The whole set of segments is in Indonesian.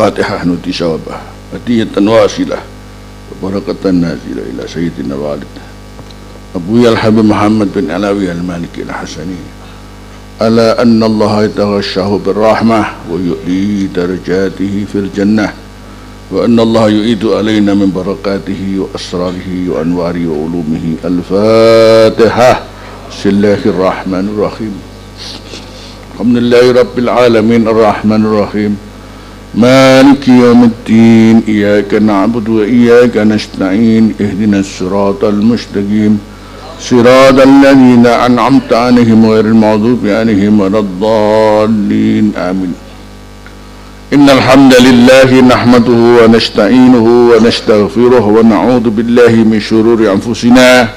الفاتحة نوتي شوابها هدية واصلة وبركة نازلة إلى سيدنا الوالد أبويا الحبيب محمد بن علاوي المالكي الحسني. ألا أن الله يتغشاه بالرحمة ويؤلي درجاته في الجنة. وأن الله يؤيد علينا من بركاته وأسراره وأنواره وعلومه الفاتحة. بسم الله الرحمن الرحيم. الحمد لله رب العالمين الرحمن الرحيم. مالك يوم الدين إياك نعبد وإياك نستعين اهدنا الصراط المستقيم. صراط الذين أنعمت عليهم غير المغضوب عليهم ولا الضالين آمين. إن الحمد لله نحمده ونستعينه ونستغفره ونعوذ بالله من شرور أنفسنا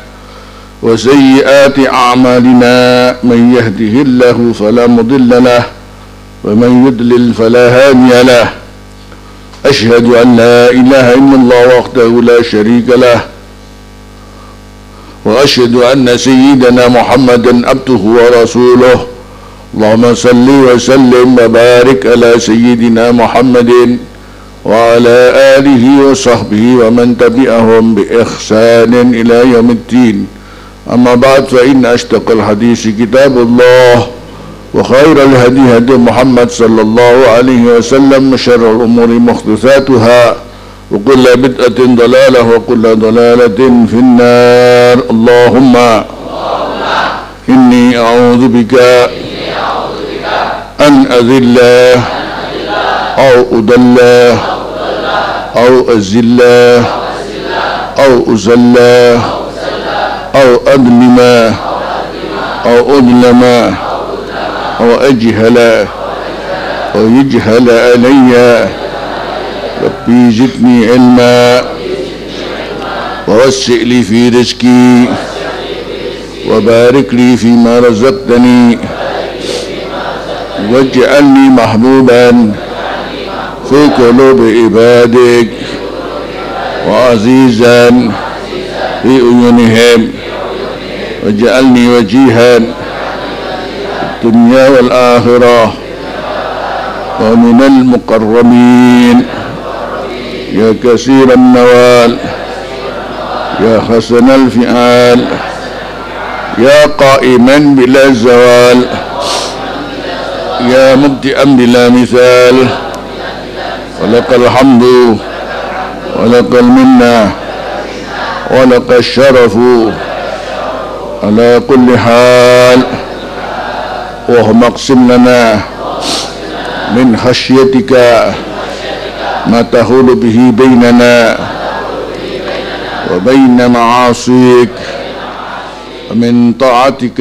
وسيئات أعمالنا. من يهده الله فلا مضل له ومن يضلل فلا هادي له. أشهد أن لا إله إلا الله وحده لا شريك له. وأشهد أن سيدنا محمدا عبده ورسوله. اللهم صل وسلم وبارك على سيدنا محمد وعلى آله وصحبه ومن تبعهم بإحسان إلى يوم الدين. أما بعد فإن أشتق الحديث كتاب الله. وخير الهدي هدي محمد صلى الله عليه وسلم شر الأمور محدثاتها وكل بدعة ضلالة وكل ضلالة في النار. اللهم إني أعوذ بك أن أذل أو أضل أو أزل أو أزل أو أظلم أو أظلم أو أجهل أو يجهل علي. ربي زدني علما ووسع لي في رزقي وبارك لي فيما رزقتني واجعلني محبوبا في قلوب عبادك وعزيزا في عيونهم واجعلني وجيها الدنيا والآخرة. ومن المقربين. يا كثير النوال. يا حسن الفعال. يا قائما بلا زوال. يا مبدئا بلا مثال. ولك الحمد. ولك المنة. ولك الشرف. على كل حال. وهم اقسم لنا من خشيتك ما تهول به بيننا وبين معاصيك. ومن طاعتك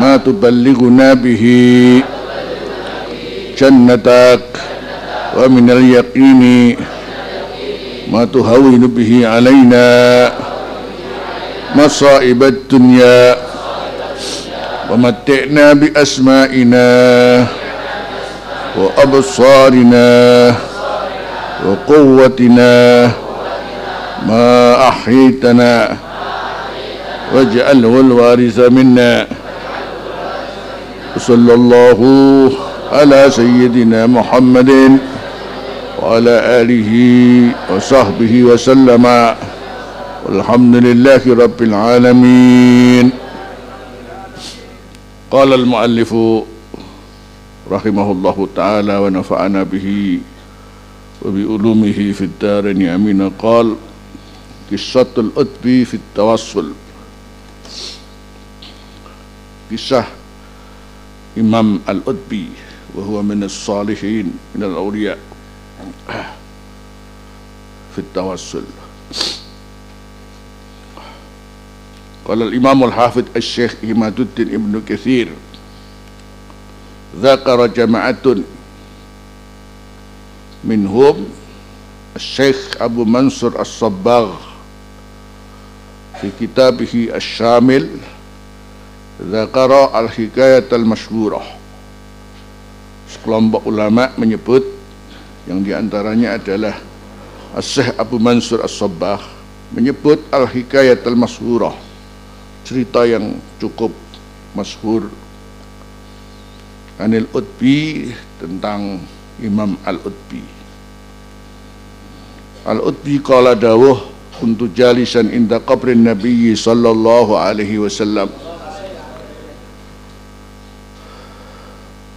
ما تبلغنا به جنتك. ومن اليقين ما تهون به علينا مصائب الدنيا. ومتعنا بأسمائنا وأبصارنا وقوتنا ما أحيتنا واجعله الوارث منا صلى الله على سيدنا محمد وعلى آله وصحبه وسلم والحمد لله رب العالمين قال المؤلف رحمه الله تعالى ونفعنا به وبعلومه في الدارين امين قال قصة الأدب في التوسل. قصة إمام الأدبي وهو من الصالحين من الأولياء في التوسل. قال الإمام الحافظ الشيخ إماد الدين ابن كثير ذكر جماعة منهم الشيخ أبو منصور الصباغ في كتابه الشامل ذكر الحكاية المشهورة sekelompok ulama menyebut yang diantaranya adalah Syekh Abu Mansur As-Sabbah menyebut Al-Hikayat Al-Mashhurah cerita yang cukup masyhur Anil Utbi tentang Imam Al-Utbi. Al-Utbi kala dawuh untuk jalisan inda qabrin Nabi sallallahu alaihi wasallam.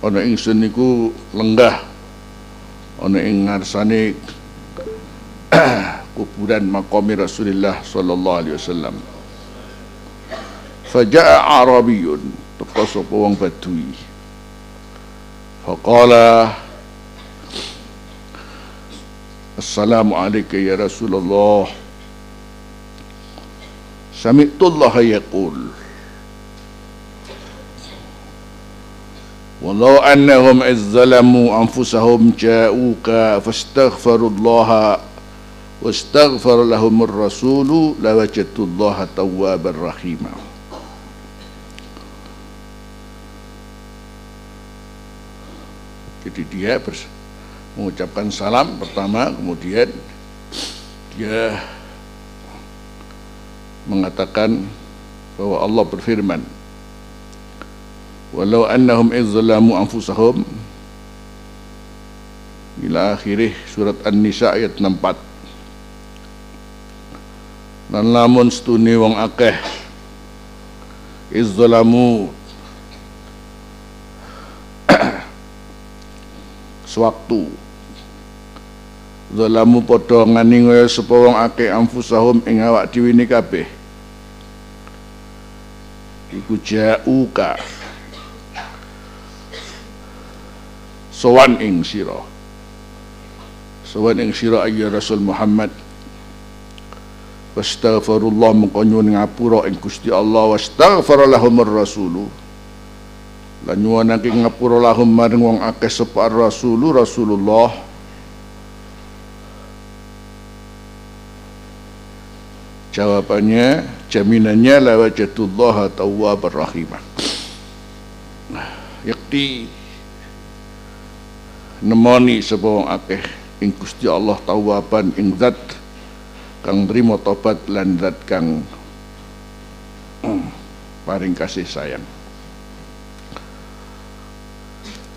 Ana ingsun niku lenggah ana ing ngarsane kuburan maqami Rasulullah sallallahu alaihi wasallam faja'a arabiyun teka sapa wong badui faqala Assalamu alayka ya Rasulullah Sami'tullah yaqul ولو أنهم إذ ظلموا أنفسهم جاءوك فاستغفروا الله واستغفر لهم الرسول لوجدت الله توابا رحيما Jadi dia mengucapkan salam pertama, kemudian dia mengatakan bahwa Allah berfirman, walau annahum izzalamu anfusahum ila akhirih surat An-Nisa ayat 64 dan lamun stuni wong akeh izzalamu sewaktu. Zalamu padha ngani kaya sapa wong akeh anfusahum ing awak dhewe ni kabeh. Iku jauka. Sowan ing sira. Sowan ing sira ayya Rasul Muhammad. Wastaghfirullah mengko nyuwun ngapura ing Gusti Allah. Wastaghfara lahumur rasulu lan nyuwunake ngapura lahum maring wong akeh sapa rasulu Rasulullah Jawabannya, jaminannya la wajadullah tawwabar rahimah. Yakti nemoni sapa wong akeh ing Gusti Allah tawwaban ing zat kang nrimo tobat lan zat kang paring kasih sayang.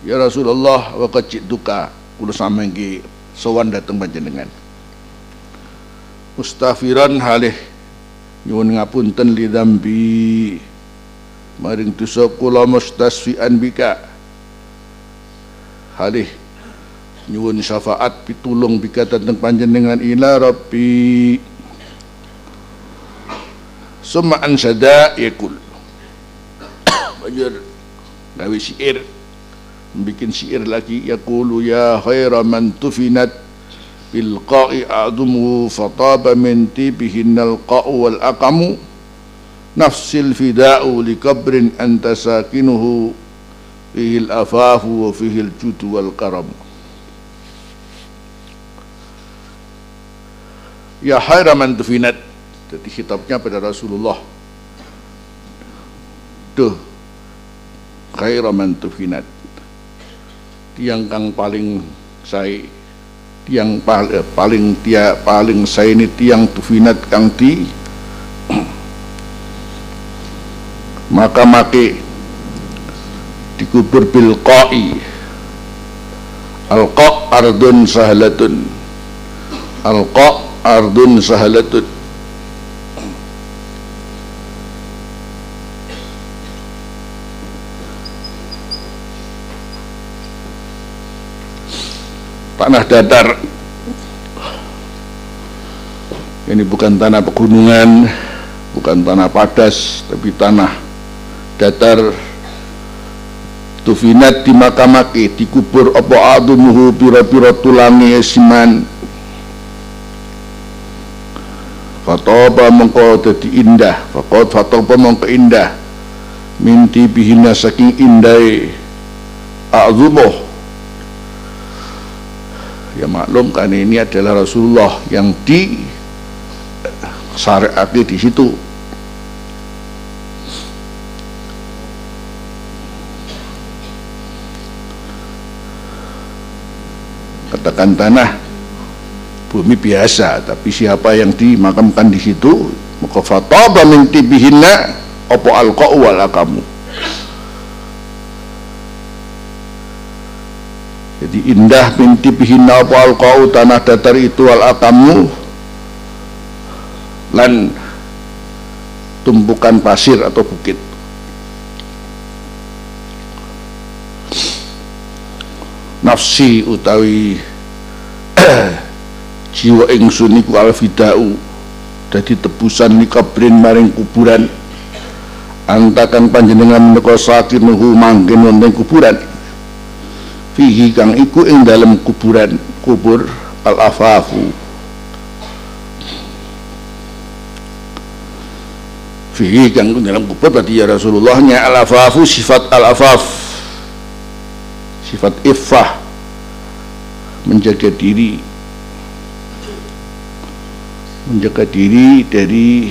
Ya Rasulullah wa duka kula samengki sowan dateng panjenengan. Mustafiran halih. Nyuwun ngapunten li dzambi maring dosa kula mustasfian bika. Halih. Nyuwun syafaat pitulung bika tentang panjenengan ila rabbi. Summa ansada yakul banjur gawe syair bikin syair lagi yaqulu ya khaira man tufinat bil qa'i a'dumu fataba min tibihin al qa'u wal aqamu nafsil fida'u likabrin anta sakinuhu fihi al afafu wa fihi al-jutu wal karam. Ya khaira man tufinat. Jadi kitabnya pada Rasulullah. Tuh khaira man tufinat. Tiang kang paling saya tiang paling, eh, paling dia paling saya ini tiang tufinat kang di maka make dikubur bil qai. Al ardun sahlatun al ardun sahlatun tanah datar. Ini bukan tanah pegunungan bukan tanah padas tapi tanah datar. Tufinat di makamake dikubur apa adumuhu pira-pira tulangi esiman Fatoba mengko dadi indah Fakot fatoba mengko indah. Minti bihina saking indai A'zumuh ya maklum kan ini adalah Rasulullah yang di syariat di situ. Katakan tanah bumi biasa tapi siapa yang dimakamkan di situ maka fataba min tibihinna apa alqa'u wal jadi indah binti bihina kau tanah datar itu al akamu lan tumpukan pasir atau bukit. Nafsi utawi jiwa ingsun iku alfidau. Dadi tebusan ni kabrin maring kuburan. Antakan panjenengan menika sakinuhu manggen wonten kuburan fihi kang iku ing dalam kuburan kubur al afafu fihi kang dalam kubur berarti ya Rasulullahnya al afafu sifat al afaf sifat iffah menjaga diri. Menjaga diri dari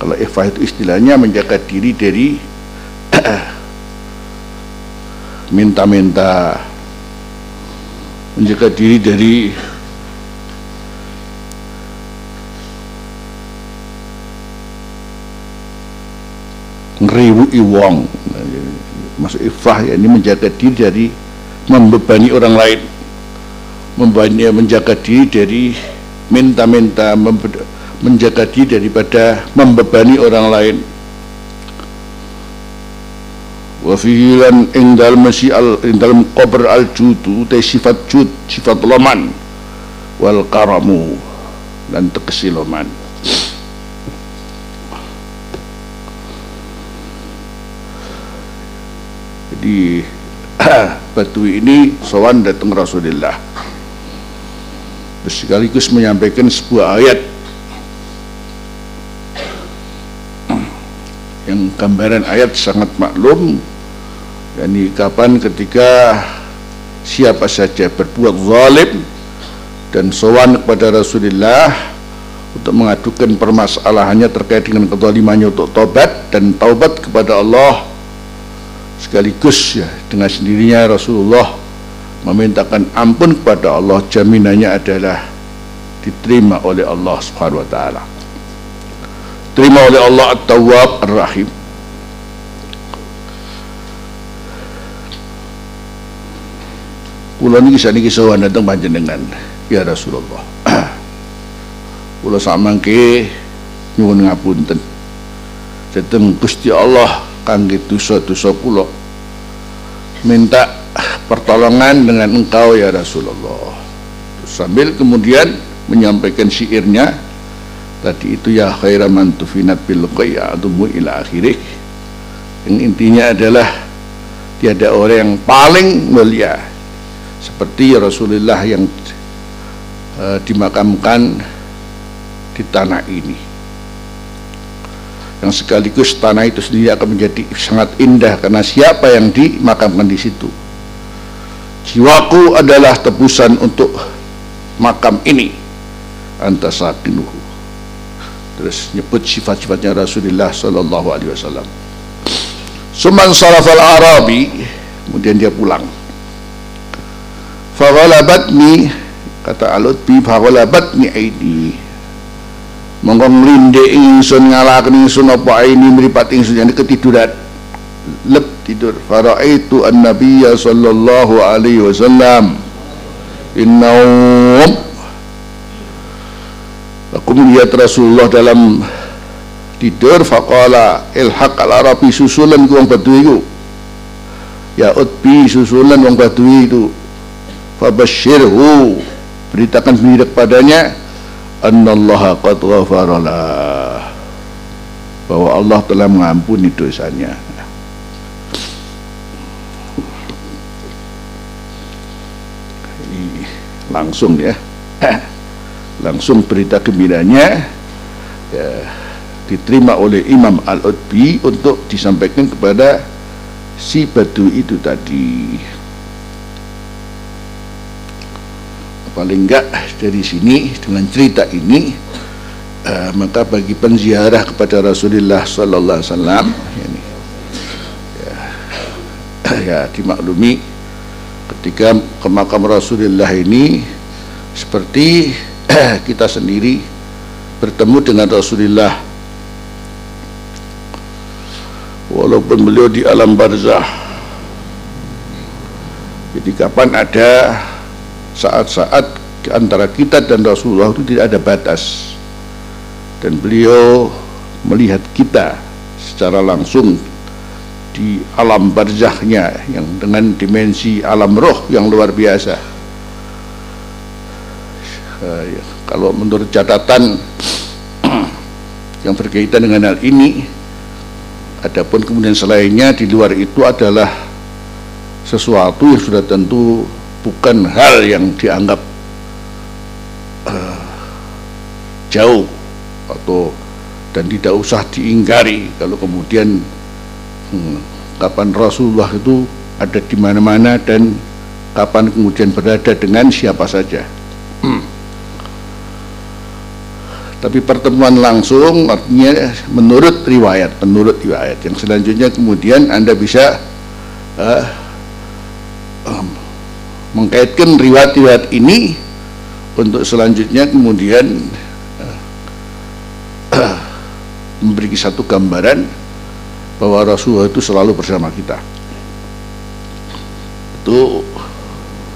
kalau iffah itu istilahnya menjaga diri dari minta-minta menjaga diri dari ngeriwu iwong masuk ifah ya ini menjaga diri dari membebani orang lain. Membebani menjaga diri dari minta-minta menjaga diri daripada membebani orang lain wa fihi lan ing dalem al ing qabr al judu te sifat jud sifat loman. Wal karamu dan tekesi loman. Jadi batu ini sowan datang Rasulullah. Sekaligus menyampaikan sebuah ayat. Yang gambaran ayat sangat maklum yakni kapan ketika siapa saja berbuat zalim dan sowan kepada Rasulullah untuk mengadukan permasalahannya terkait dengan kezalimannya untuk tobat dan taubat kepada Allah sekaligus ya dengan sendirinya Rasulullah memintakan ampun kepada Allah jaminannya adalah diterima oleh Allah Subhanahu wa taala. Terima oleh Allah At-Tawwab Ar-Rahim. Kula niki saniki sowan dateng panjenengan ya Rasulullah. Kula samangke nyuwun ngapunten. Dateng Gusti Allah kangge dosa-dosa kula. Minta pertolongan dengan engkau ya Rasulullah. Sambil kemudian menyampaikan syairnya tadi itu ya khairaman tufinat bil qayyatumu ila akhirih yang intinya adalah tiada orang yang paling mulia seperti Rasulullah yang uh, dimakamkan di tanah ini. Yang sekaligus tanah itu sendiri akan menjadi sangat indah karena siapa yang dimakamkan di situ? Jiwaku adalah tebusan untuk makam ini. Antasakinuhu. Terus nyebut sifat-sifatnya Rasulullah sallallahu alaihi wasallam. Suman sarafal Arabi kemudian dia pulang Fawalabatni kata Alutbi fawalabatni aidi. Monggo nglindhe ingsun ngalaken ingsun apa aini mripat ingsun yang ketiduran. Lep tidur. Faraitu an-nabiyya sallallahu alaihi wasallam. Innaum aku melihat Rasulullah dalam tidur faqala ilhaq al arabi susulan ku wong badui ku ya utbi susulan wong badui itu fabashirhu. Beritakan sendiri kepadanya annallaha qad ghafaralah bahwa Allah telah mengampuni dosanya. Langsung ya. Langsung berita gembiranya ya, diterima oleh Imam Al-Utbi untuk disampaikan kepada si batu itu tadi paling enggak dari sini dengan cerita ini uh, maka bagi penziarah kepada Rasulullah sallallahu alaihi wasallam ini ya, ya dimaklumi ketika ke makam Rasulullah ini seperti kita sendiri bertemu dengan Rasulullah. Walaupun beliau di alam barzah. Jadi kapan ada saat-saat antara kita dan Rasulullah itu tidak ada batas. Dan beliau melihat kita secara langsung di alam barzahnya yang dengan dimensi alam roh yang luar biasa. Ya, kalau menurut catatan yang berkaitan dengan hal ini adapun kemudian selainnya di luar itu adalah sesuatu yang sudah tentu bukan hal yang dianggap uh, jauh atau dan tidak usah diingkari kalau kemudian hmm, kapan Rasulullah itu ada di mana-mana dan kapan kemudian berada dengan siapa saja. Tapi pertemuan langsung artinya menurut riwayat, menurut riwayat yang selanjutnya kemudian Anda bisa uh, mengkaitkan riwayat-riwayat ini untuk selanjutnya kemudian uh, memberi satu gambaran bahwa Rasulullah itu selalu bersama kita. Itu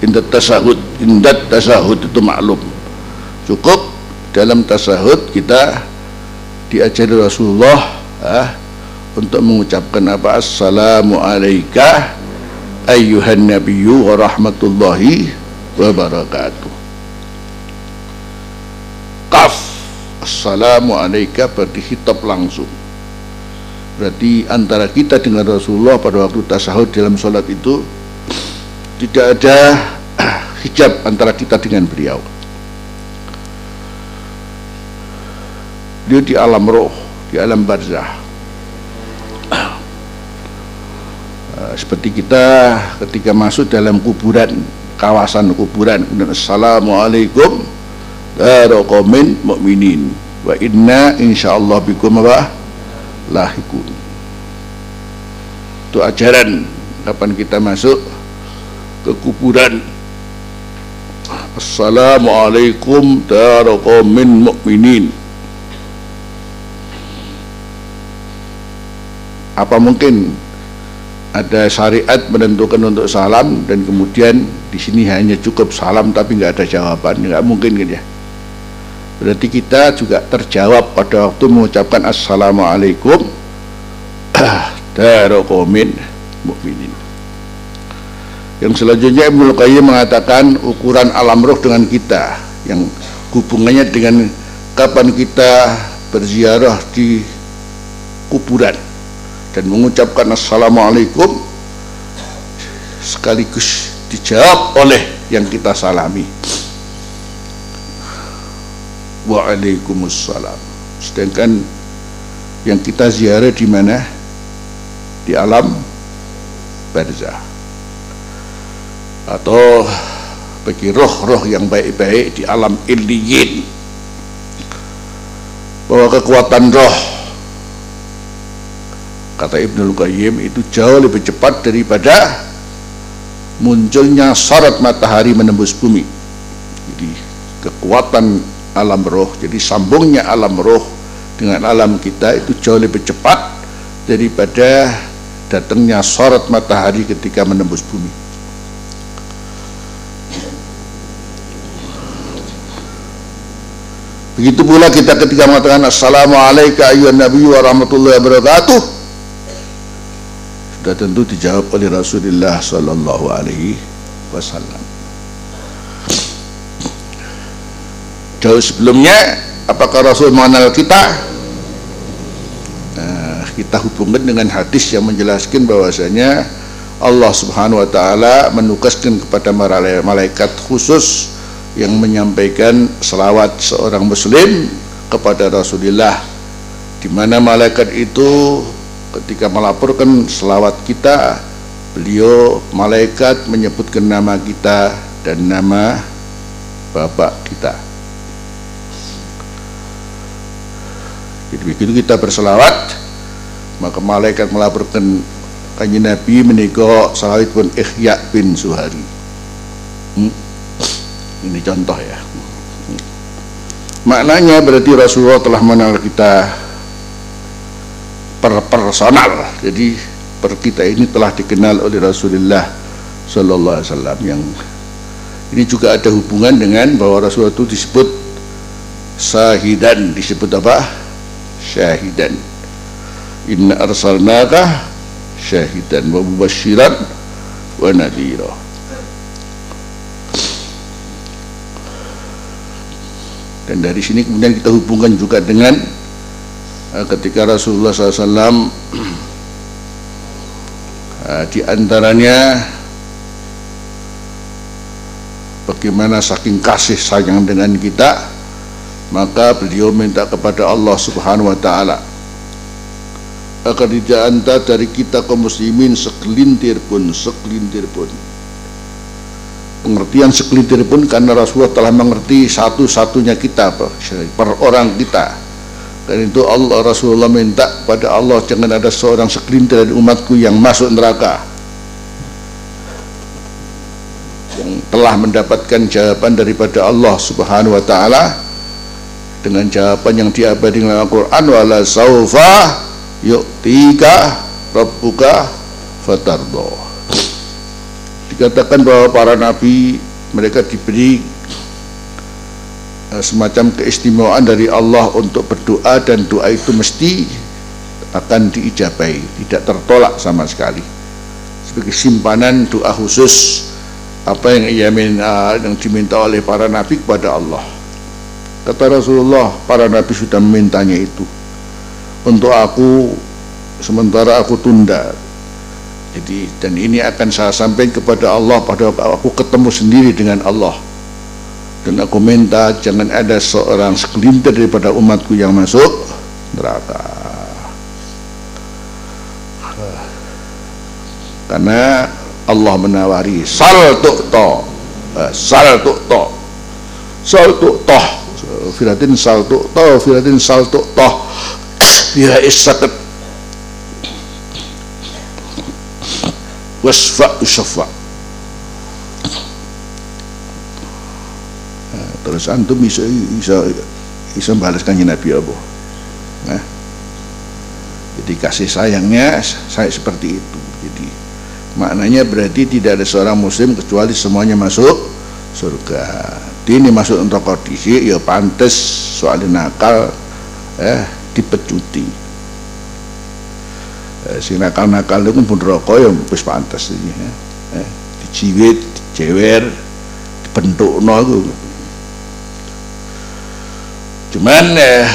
indat tasahud indat tasahud itu maklum. Cukup dalam tasahud kita diajari Rasulullah ah, untuk mengucapkan apa? Assalamu alaika ayyuhan nabiyyu wa rahmatullahi wa barakatuh kaf assalamu alaika berarti hitab langsung Berarti antara kita dengan Rasulullah pada waktu tasahud dalam sholat itu tidak ada hijab antara kita dengan beliau. Dia di alam roh, di alam barzah. Seperti kita ketika masuk dalam kuburan, kawasan kuburan, Assalamualaikum. Warahmatullahi mu'minin. Wa inna insyaallah bikum apa? lahikun. Itu ajaran kapan kita masuk ke kuburan. Assalamualaikum daraqamin mu'minin. Apa mungkin ada syariat menentukan untuk salam dan kemudian di sini hanya cukup salam tapi nggak ada jawaban. Nggak mungkin kan ya? Berarti kita juga terjawab pada waktu mengucapkan Assalamualaikum. Darokomin Mukminin. Yang selanjutnya Ibnu Qayyim mengatakan ukuran alam roh dengan kita yang hubungannya dengan kapan kita berziarah di kuburan dan mengucapkan Assalamualaikum sekaligus dijawab oleh yang kita salami Waalaikumsalam. Sedangkan yang kita ziarah di mana? Di alam barzah. Atau bagi roh-roh yang baik-baik di alam illiyin. Bahwa kekuatan roh kata Ibnu Qayyim itu jauh lebih cepat daripada munculnya sorot matahari menembus bumi. Jadi kekuatan alam roh jadi sambungnya alam roh dengan alam kita itu jauh lebih cepat daripada datangnya sorot matahari ketika menembus bumi begitu pula kita ketika mengatakan Assalamualaikum ayuhan Nabi wa rahmatullahi wabarakatuh sudah tentu dijawab oleh Rasulullah Sallallahu Alaihi Wasallam. Jauh sebelumnya apakah Rasul mengenal kita? Nah, kita hubungkan dengan hadis yang menjelaskan bahwasanya Allah subhanahu wa ta'ala menugaskan kepada malaikat khusus yang menyampaikan selawat seorang muslim kepada Rasulullah. Di mana malaikat itu ketika melaporkan selawat kita beliau malaikat menyebutkan nama kita dan nama bapak kita Jadi begitu kita berselawat maka malaikat melaporkan kanji Nabi menikah salawat pun Ikhya bin Suhari. Hmm? Ini contoh ya. Maknanya berarti Rasulullah telah mengenal kita per personal. Jadi per kita ini telah dikenal oleh Rasulullah Sallallahu Alaihi Wasallam yang ini juga ada hubungan dengan bahwa Rasulullah itu disebut syahidan. Disebut apa? Syahidan. Inna arsalnaka syahidan wa mubasyiran wa nadhira. Dan dari sini kemudian kita hubungkan juga dengan uh, ketika Rasulullah SAW eh, di antaranya bagaimana saking kasih sayang dengan kita maka beliau minta kepada Allah Subhanahu wa taala agar tidak anta dari kita kaum muslimin sekelintir pun sekelintir pun. Pengertian sekelintir pun karena Rasulullah telah mengerti satu-satunya kita per orang kita dan itu Allah Rasulullah minta pada Allah jangan ada seorang sekelintir dari umatku yang masuk neraka. Yang telah mendapatkan jawaban daripada Allah subhanahu wa ta'ala. Dengan jawaban yang diabadi dalam Al-Quran wala saufa yu'tika rabbuka fatardo. Dikatakan bahwa para nabi mereka diberi semacam keistimewaan dari Allah untuk berdoa dan doa itu mesti akan diijabai tidak tertolak sama sekali. Sebagai simpanan doa khusus apa yang ia minta, yang diminta oleh para nabi kepada Allah. Kata Rasulullah para nabi sudah memintanya itu. Untuk aku sementara aku tunda. Jadi dan ini akan saya sampaikan kepada Allah pada aku ketemu sendiri dengan Allah dan aku minta jangan ada seorang segelintir daripada umatku yang masuk neraka. Karena Allah menawari sal tu'to eh, sal tu'to sal tu'to firatin sal tu'to firatin sal tu'to fiha isakat wasfa usyafa nah, terus antum bisa bisa bisa balaskan Nabi apa? Nah, jadi kasih sayangnya saya seperti itu. Jadi maknanya berarti tidak ada seorang muslim kecuali semuanya masuk surga. Ini masuk untuk kondisi ya pantas soal nakal eh dipecuti. Eh, si nakal-nakal itu pun rokok ya wis pantas ini ya. eh, dijiwit, dijewer dibentuk no cuman eh,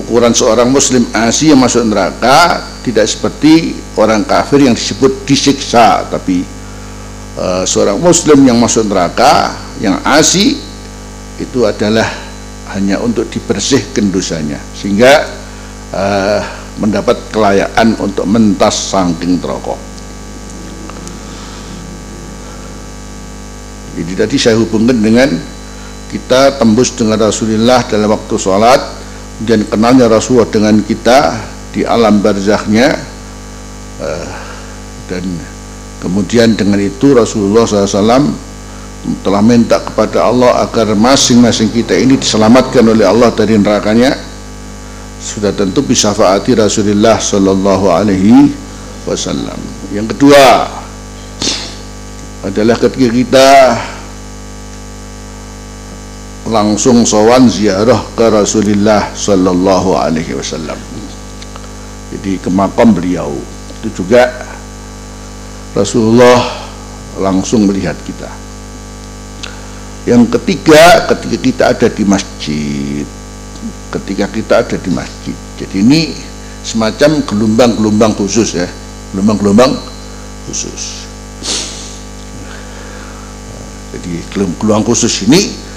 ukuran seorang muslim asli yang masuk neraka tidak seperti orang kafir yang disebut disiksa tapi uh, seorang muslim yang masuk neraka yang asli itu adalah hanya untuk dibersihkan dosanya. Sehingga uh, mendapat kelayakan untuk mentas sangking rokok jadi tadi saya hubungkan dengan kita tembus dengan Rasulullah dalam waktu sholat dan kenalnya Rasulullah dengan kita di alam barzahnya uh, dan kemudian dengan itu Rasulullah SAW telah minta kepada Allah agar masing-masing kita ini diselamatkan oleh Allah dari nerakanya sudah tentu bisa faati Rasulullah Sallallahu Alaihi Wasallam. Yang kedua adalah ketika kita langsung sowan ziarah ke Rasulullah Sallallahu Alaihi Wasallam. Jadi ke makam beliau. Itu juga Rasulullah langsung melihat kita. Yang ketiga ketika kita ada di masjid ketika kita ada di masjid. Jadi ini semacam gelombang-gelombang khusus ya. Gelombang-gelombang khusus. Jadi gelombang khusus ini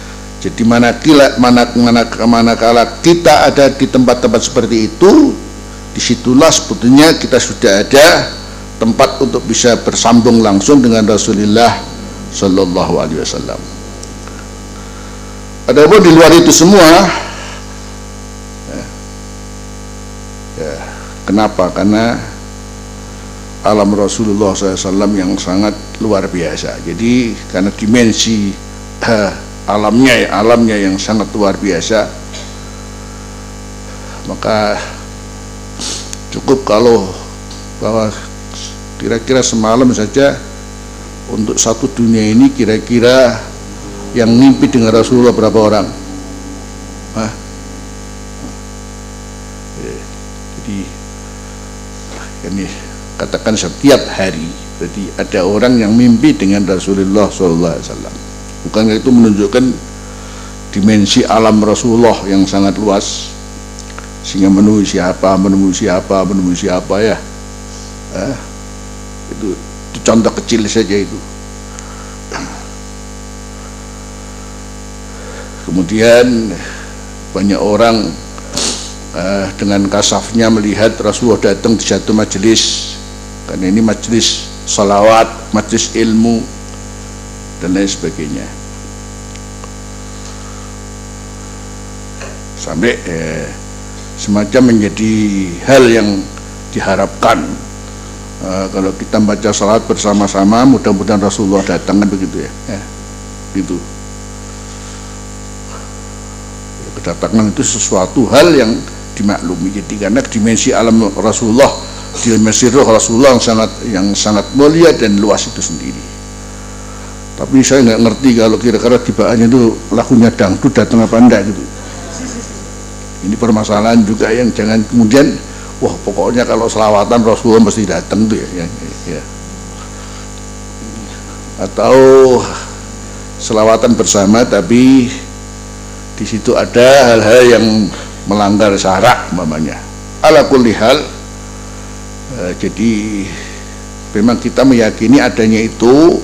jadi mana kila mana mana mana kala kita ada di tempat-tempat seperti itu di situlah sebetulnya kita sudah ada tempat untuk bisa bersambung langsung dengan Rasulullah Shallallahu Alaihi Wasallam. Adapun di luar itu semua, ya, ya, kenapa? Karena alam Rasulullah SAW yang sangat luar biasa. Jadi karena dimensi uh, alamnya, ya, alamnya yang sangat luar biasa, maka cukup kalau bahwa kira-kira semalam saja untuk satu dunia ini kira-kira yang mimpi dengan Rasulullah berapa orang? Hah? Eh, jadi ini katakan setiap hari jadi ada orang yang mimpi dengan Rasulullah Sallallahu Alaihi Wasallam bukan itu menunjukkan dimensi alam Rasulullah yang sangat luas? Sehingga menemui siapa menemui siapa menemui siapa ya? Eh, itu, itu contoh kecil saja itu. Kemudian banyak orang uh, dengan kasafnya melihat Rasulullah datang di satu majelis karena ini majelis salawat, majelis ilmu dan lain sebagainya. Sampai eh, semacam menjadi hal yang diharapkan. Uh, kalau kita baca salat bersama-sama mudah-mudahan Rasulullah datang kan begitu ya, ya gitu. Kedatangan itu sesuatu hal yang dimaklumi. Jadi karena dimensi alam Rasulullah dimensi roh Rasulullah yang sangat yang sangat mulia dan luas itu sendiri tapi saya nggak ngerti kalau kira-kira tibaannya itu lakunya dangdut datang apa enggak gitu ini permasalahan juga yang jangan kemudian wah pokoknya kalau selawatan Rasulullah mesti datang tuh ya, ya, ya. atau selawatan bersama tapi di situ ada hal-hal yang melanggar syarak mamanya ala kulli hal e, jadi memang kita meyakini adanya itu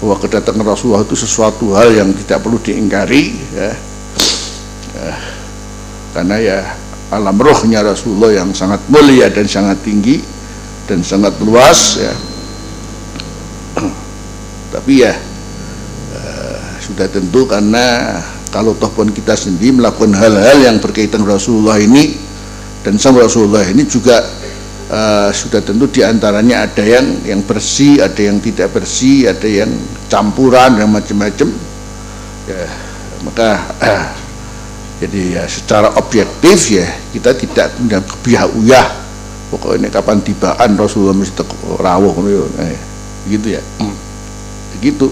bahwa kedatangan Rasulullah itu sesuatu hal yang tidak perlu diingkari ya. E, karena ya alam rohnya Rasulullah yang sangat mulia dan sangat tinggi dan sangat luas ya. Tapi ya e, sudah tentu karena kalau toh pun kita sendiri melakukan hal-hal yang berkaitan Rasulullah ini dan sang Rasulullah ini juga uh, sudah tentu di antaranya ada yang yang bersih, ada yang tidak bersih, ada yang campuran dan macam-macam. Ya, maka uh, jadi ya secara objektif ya kita tidak punya kebiah uyah. Pokoknya kapan tibaan Rasulullah mesti rawuh eh, gitu ya. Hmm. gitu.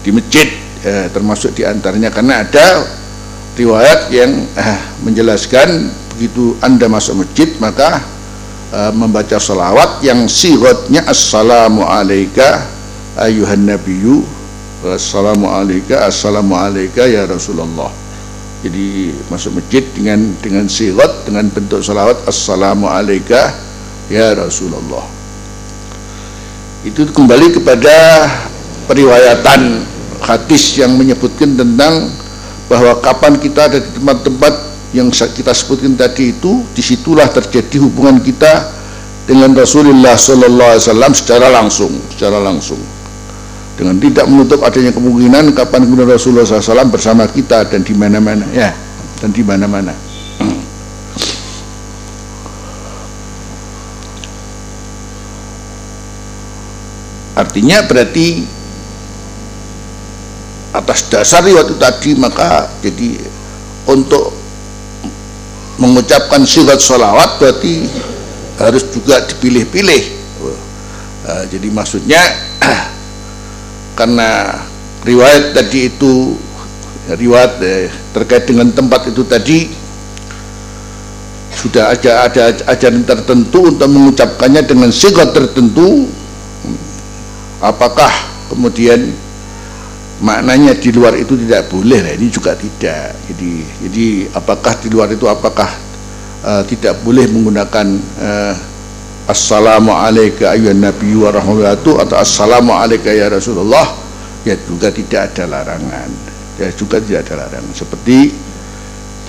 Di masjid eh, termasuk di antaranya karena ada riwayat yang eh, menjelaskan begitu anda masuk masjid maka eh, membaca salawat yang sirotnya assalamu alaika ayuhan nabiyyu. Assalamu alaika assalamu alaika ya rasulullah. Jadi masuk masjid dengan dengan sirat dengan bentuk salawat assalamu alaika ya rasulullah. Itu kembali kepada periwayatan hadis yang menyebutkan tentang bahwa kapan kita ada di tempat-tempat yang kita sebutkan tadi itu di situlah terjadi hubungan kita dengan Rasulullah Sallallahu Alaihi Wasallam secara langsung secara langsung. Dengan tidak menutup adanya kemungkinan kapan kemudian Rasulullah SAW bersama kita dan di mana-mana ya dan di mana-mana. Artinya berarti atas dasar riwayat itu tadi maka jadi untuk mengucapkan sifat sholawat berarti harus juga dipilih-pilih. Nah, jadi maksudnya karena riwayat tadi itu riwayat eh, terkait dengan tempat itu tadi sudah ada ada ajaran tertentu untuk mengucapkannya dengan sifat tertentu. Apakah kemudian maknanya di luar itu tidak boleh nah ini juga tidak. Jadi jadi apakah di luar itu apakah uh, tidak boleh menggunakan uh, assalamu alayka ayuhan nabi wa rahmatullahi atau assalamu alayka ya rasulullah ya juga tidak ada larangan. Ya juga tidak ada larangan. Seperti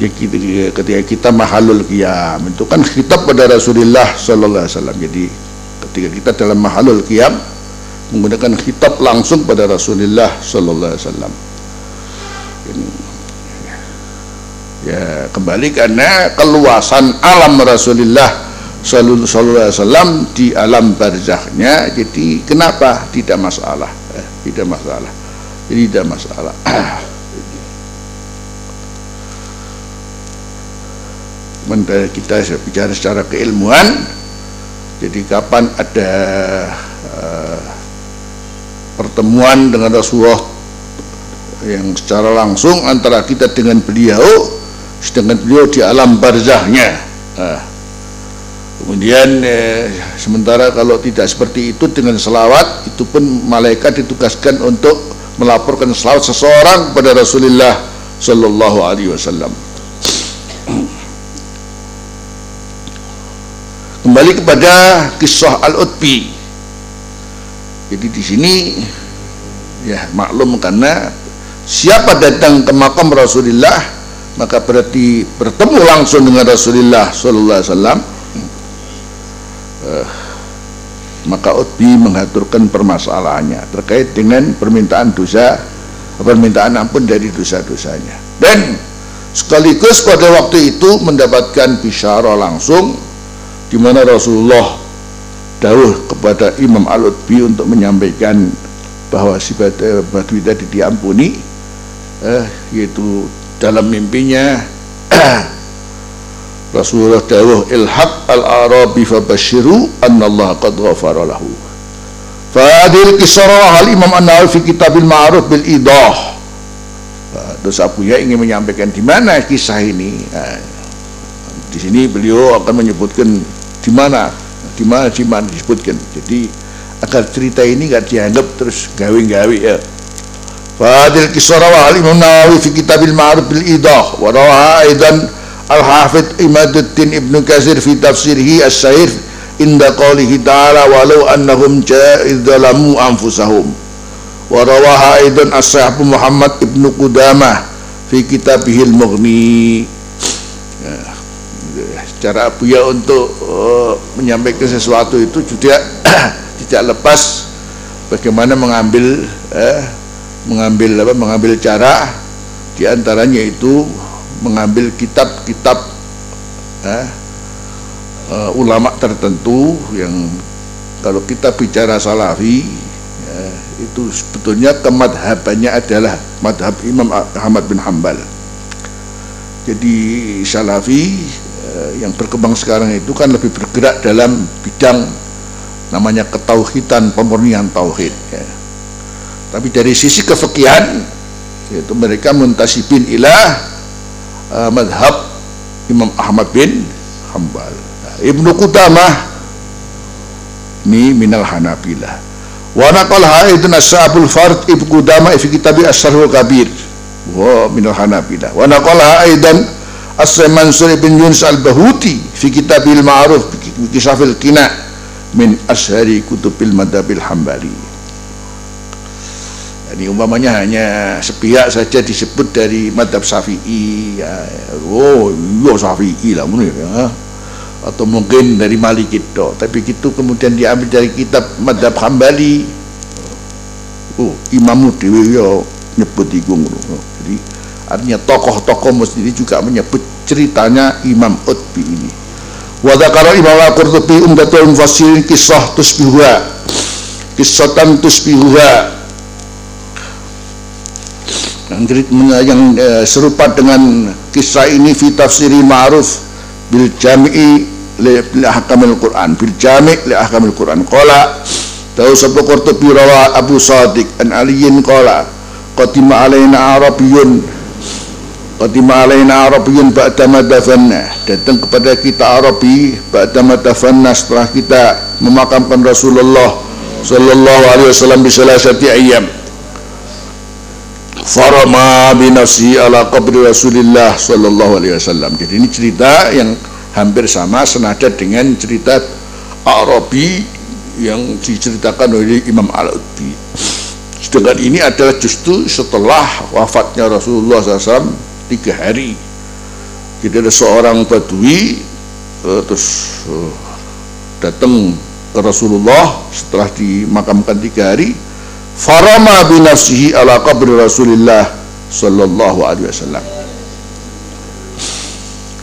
ya, ketika kita mahalul qiyam itu kan kitab pada Rasulullah sallallahu alaihi wasallam. Jadi ketika kita dalam mahalul qiyam menggunakan kitab langsung pada Rasulullah Sallallahu Alaihi Wasallam. Ya kembali karena keluasan alam Rasulullah Sallallahu Alaihi Wasallam di alam barzahnya. Jadi kenapa tidak masalah? Eh, tidak masalah. Tidak masalah. kita bicara secara keilmuan jadi kapan ada uh, pertemuan dengan Rasulullah yang secara langsung antara kita dengan beliau sedangkan beliau di alam barzahnya. Nah, kemudian eh, sementara kalau tidak seperti itu dengan selawat itu pun malaikat ditugaskan untuk melaporkan selawat seseorang kepada Rasulullah Sallallahu Alaihi Wasallam. Kembali kepada kisah Al-Utbi jadi di sini ya maklum karena siapa datang ke makam Rasulullah maka berarti bertemu langsung dengan Rasulullah sallallahu alaihi wasallam. Uh, maka Utbi mengaturkan permasalahannya terkait dengan permintaan dosa permintaan ampun dari dosa-dosanya. Dan sekaligus pada waktu itu mendapatkan bisyarah langsung di mana Rasulullah dawuh kepada Imam Al-Utbi untuk menyampaikan bahwa si Badui tadi diampuni eh, yaitu dalam mimpinya. Rasulullah dawuh ilhaq al-arabi fabashiru anna Allah qad ghafara lahu. Fadil kisarah al-imam an-nawawi fi kitabil ma'ruf bil idah. Terus Abu ya ingin menyampaikan di mana kisah ini? Nah, di sini beliau akan menyebutkan di mana di mana di mana disebutkan. Jadi agar cerita ini nggak dianggap terus gawe-gawe ya. Fadil kisah rawah Nawawi fi kitabil ma'ruf bil idah. Wa rawaha aidan al Hafid Imaduddin Ibn Katsir fi tafsirhi As-Sa'ir inda qawlihi ta'ala walau annahum ja'idzalamu anfusahum. Wa rawaha aidan as-sahih Muhammad Ibnu Qudamah fi kitabihil mughni cara Buya untuk uh, menyampaikan sesuatu itu juga tidak lepas bagaimana mengambil uh, mengambil apa mengambil cara. Di antaranya itu mengambil kitab-kitab eh, uh, ulama tertentu yang kalau kita bicara salafi ya, itu sebetulnya kemadhabannya adalah madhab Imam Ahmad bin Hambal jadi salafi yang berkembang sekarang itu kan lebih bergerak dalam bidang namanya ketauhidan pemurnian tauhid ya. Tapi dari sisi kefikihan yaitu mereka muntasibin ilah uh, madhab Imam Ahmad bin Hambal. Nah, Ibnu Qudamah ini minal Hanabilah. Wa naqal haidun ashabul fard Ibnu Qudamah fi kitab Asharul Kabir. Wa minal Hanabilah. Wa naqal aidan As-Sai Mansur ibn Yunus al-Bahuti fi kitabil ma'ruf kisafil kina min ashari kutubil madhabil hambali. Ini umpamanya hanya sepihak saja disebut dari madhab syafi'i. Ya, oh iya syafi'i lah ya. atau mungkin dari Malikito tapi itu kemudian diambil dari kitab madhab hambali. Oh imamu dewi ya nyebut igung jadi artinya tokoh-tokoh ini juga menyebut ceritanya Imam Utbi ini. Wadakara Imam Al-Qurtubi umdatul mufassirin kisah tusbihuha. Kisah tusbihuha. Yang, yang uh, serupa dengan kisah ini fi tafsiri ma'ruf bil jami'i li, li ahkamil Quran. Bil jami' li ahkamil Quran. Qala tahu sabda Qurtubi rawa Abu Sadiq an Aliyin qala qatima alaina Arabiyun qatima alaina Arabiyun ba'da madafanna datang kepada kita Arabi ba'da madafanna setelah kita memakamkan Rasulullah sallallahu alaihi wasallam di salah satu ayam farama binafsi ala qabri Rasulillah sallallahu alaihi wasallam. Jadi ini cerita yang hampir sama senada dengan cerita Arabi yang diceritakan oleh Imam Al-Utbi. Sedangkan ini adalah justru setelah wafatnya Rasulullah SAW tiga hari. Jadi ada seorang badui uh, terus uh, datang ke Rasulullah setelah dimakamkan tiga hari. Farama binafsihi ala qabri Rasulillah sallallahu alaihi wasallam.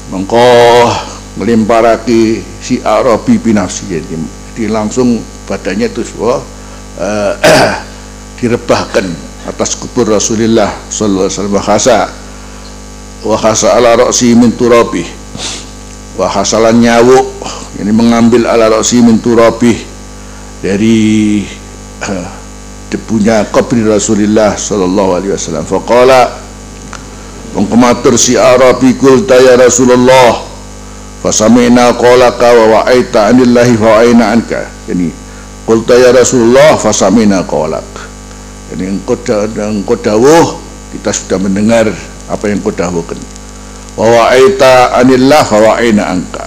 Mengko melimparaki si Arabi binafsi jadi langsung badannya itu uh, direbahkan atas kubur Rasulullah sallallahu alaihi wasallam wa khasa ala ra'si min turabi wa nyawuk ini mengambil ala rasi min turabih dari uh, debunya qabri Rasulullah sallallahu alaihi wasallam. Faqala pengkematur si Arabi kulta ya Rasulullah fasami'na qawlaka wa wa'aita anillahi wa'aina anka. Ini kulta ya Rasulullah fasami'na qawlak ini engkau, engkau dawuh kita sudah mendengar apa yang kau dahulukan? Wa wa'aita anillah fa wa'aina anka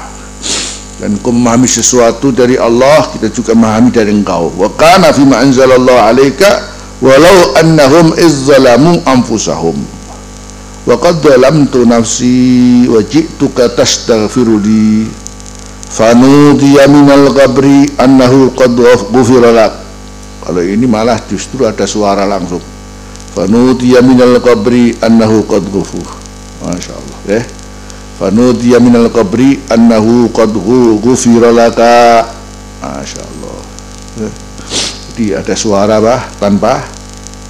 dan kau memahami sesuatu dari Allah kita juga memahami dari engkau. Wa kana fi ma anzalallahu alayka walau annahum izzalamu anfusahum. Wa qad nafsi wa ji'tuka tastaghfiru li. Fanudiya minal qabri annahu qad ghufira kalau ini malah justru ada suara langsung fanudiya minal qabri annahu qad ghufira Masya Allah ya. Fanudiya minal qabri annahu qad ghufira laka. Masya Allah jadi ada suara bah tanpa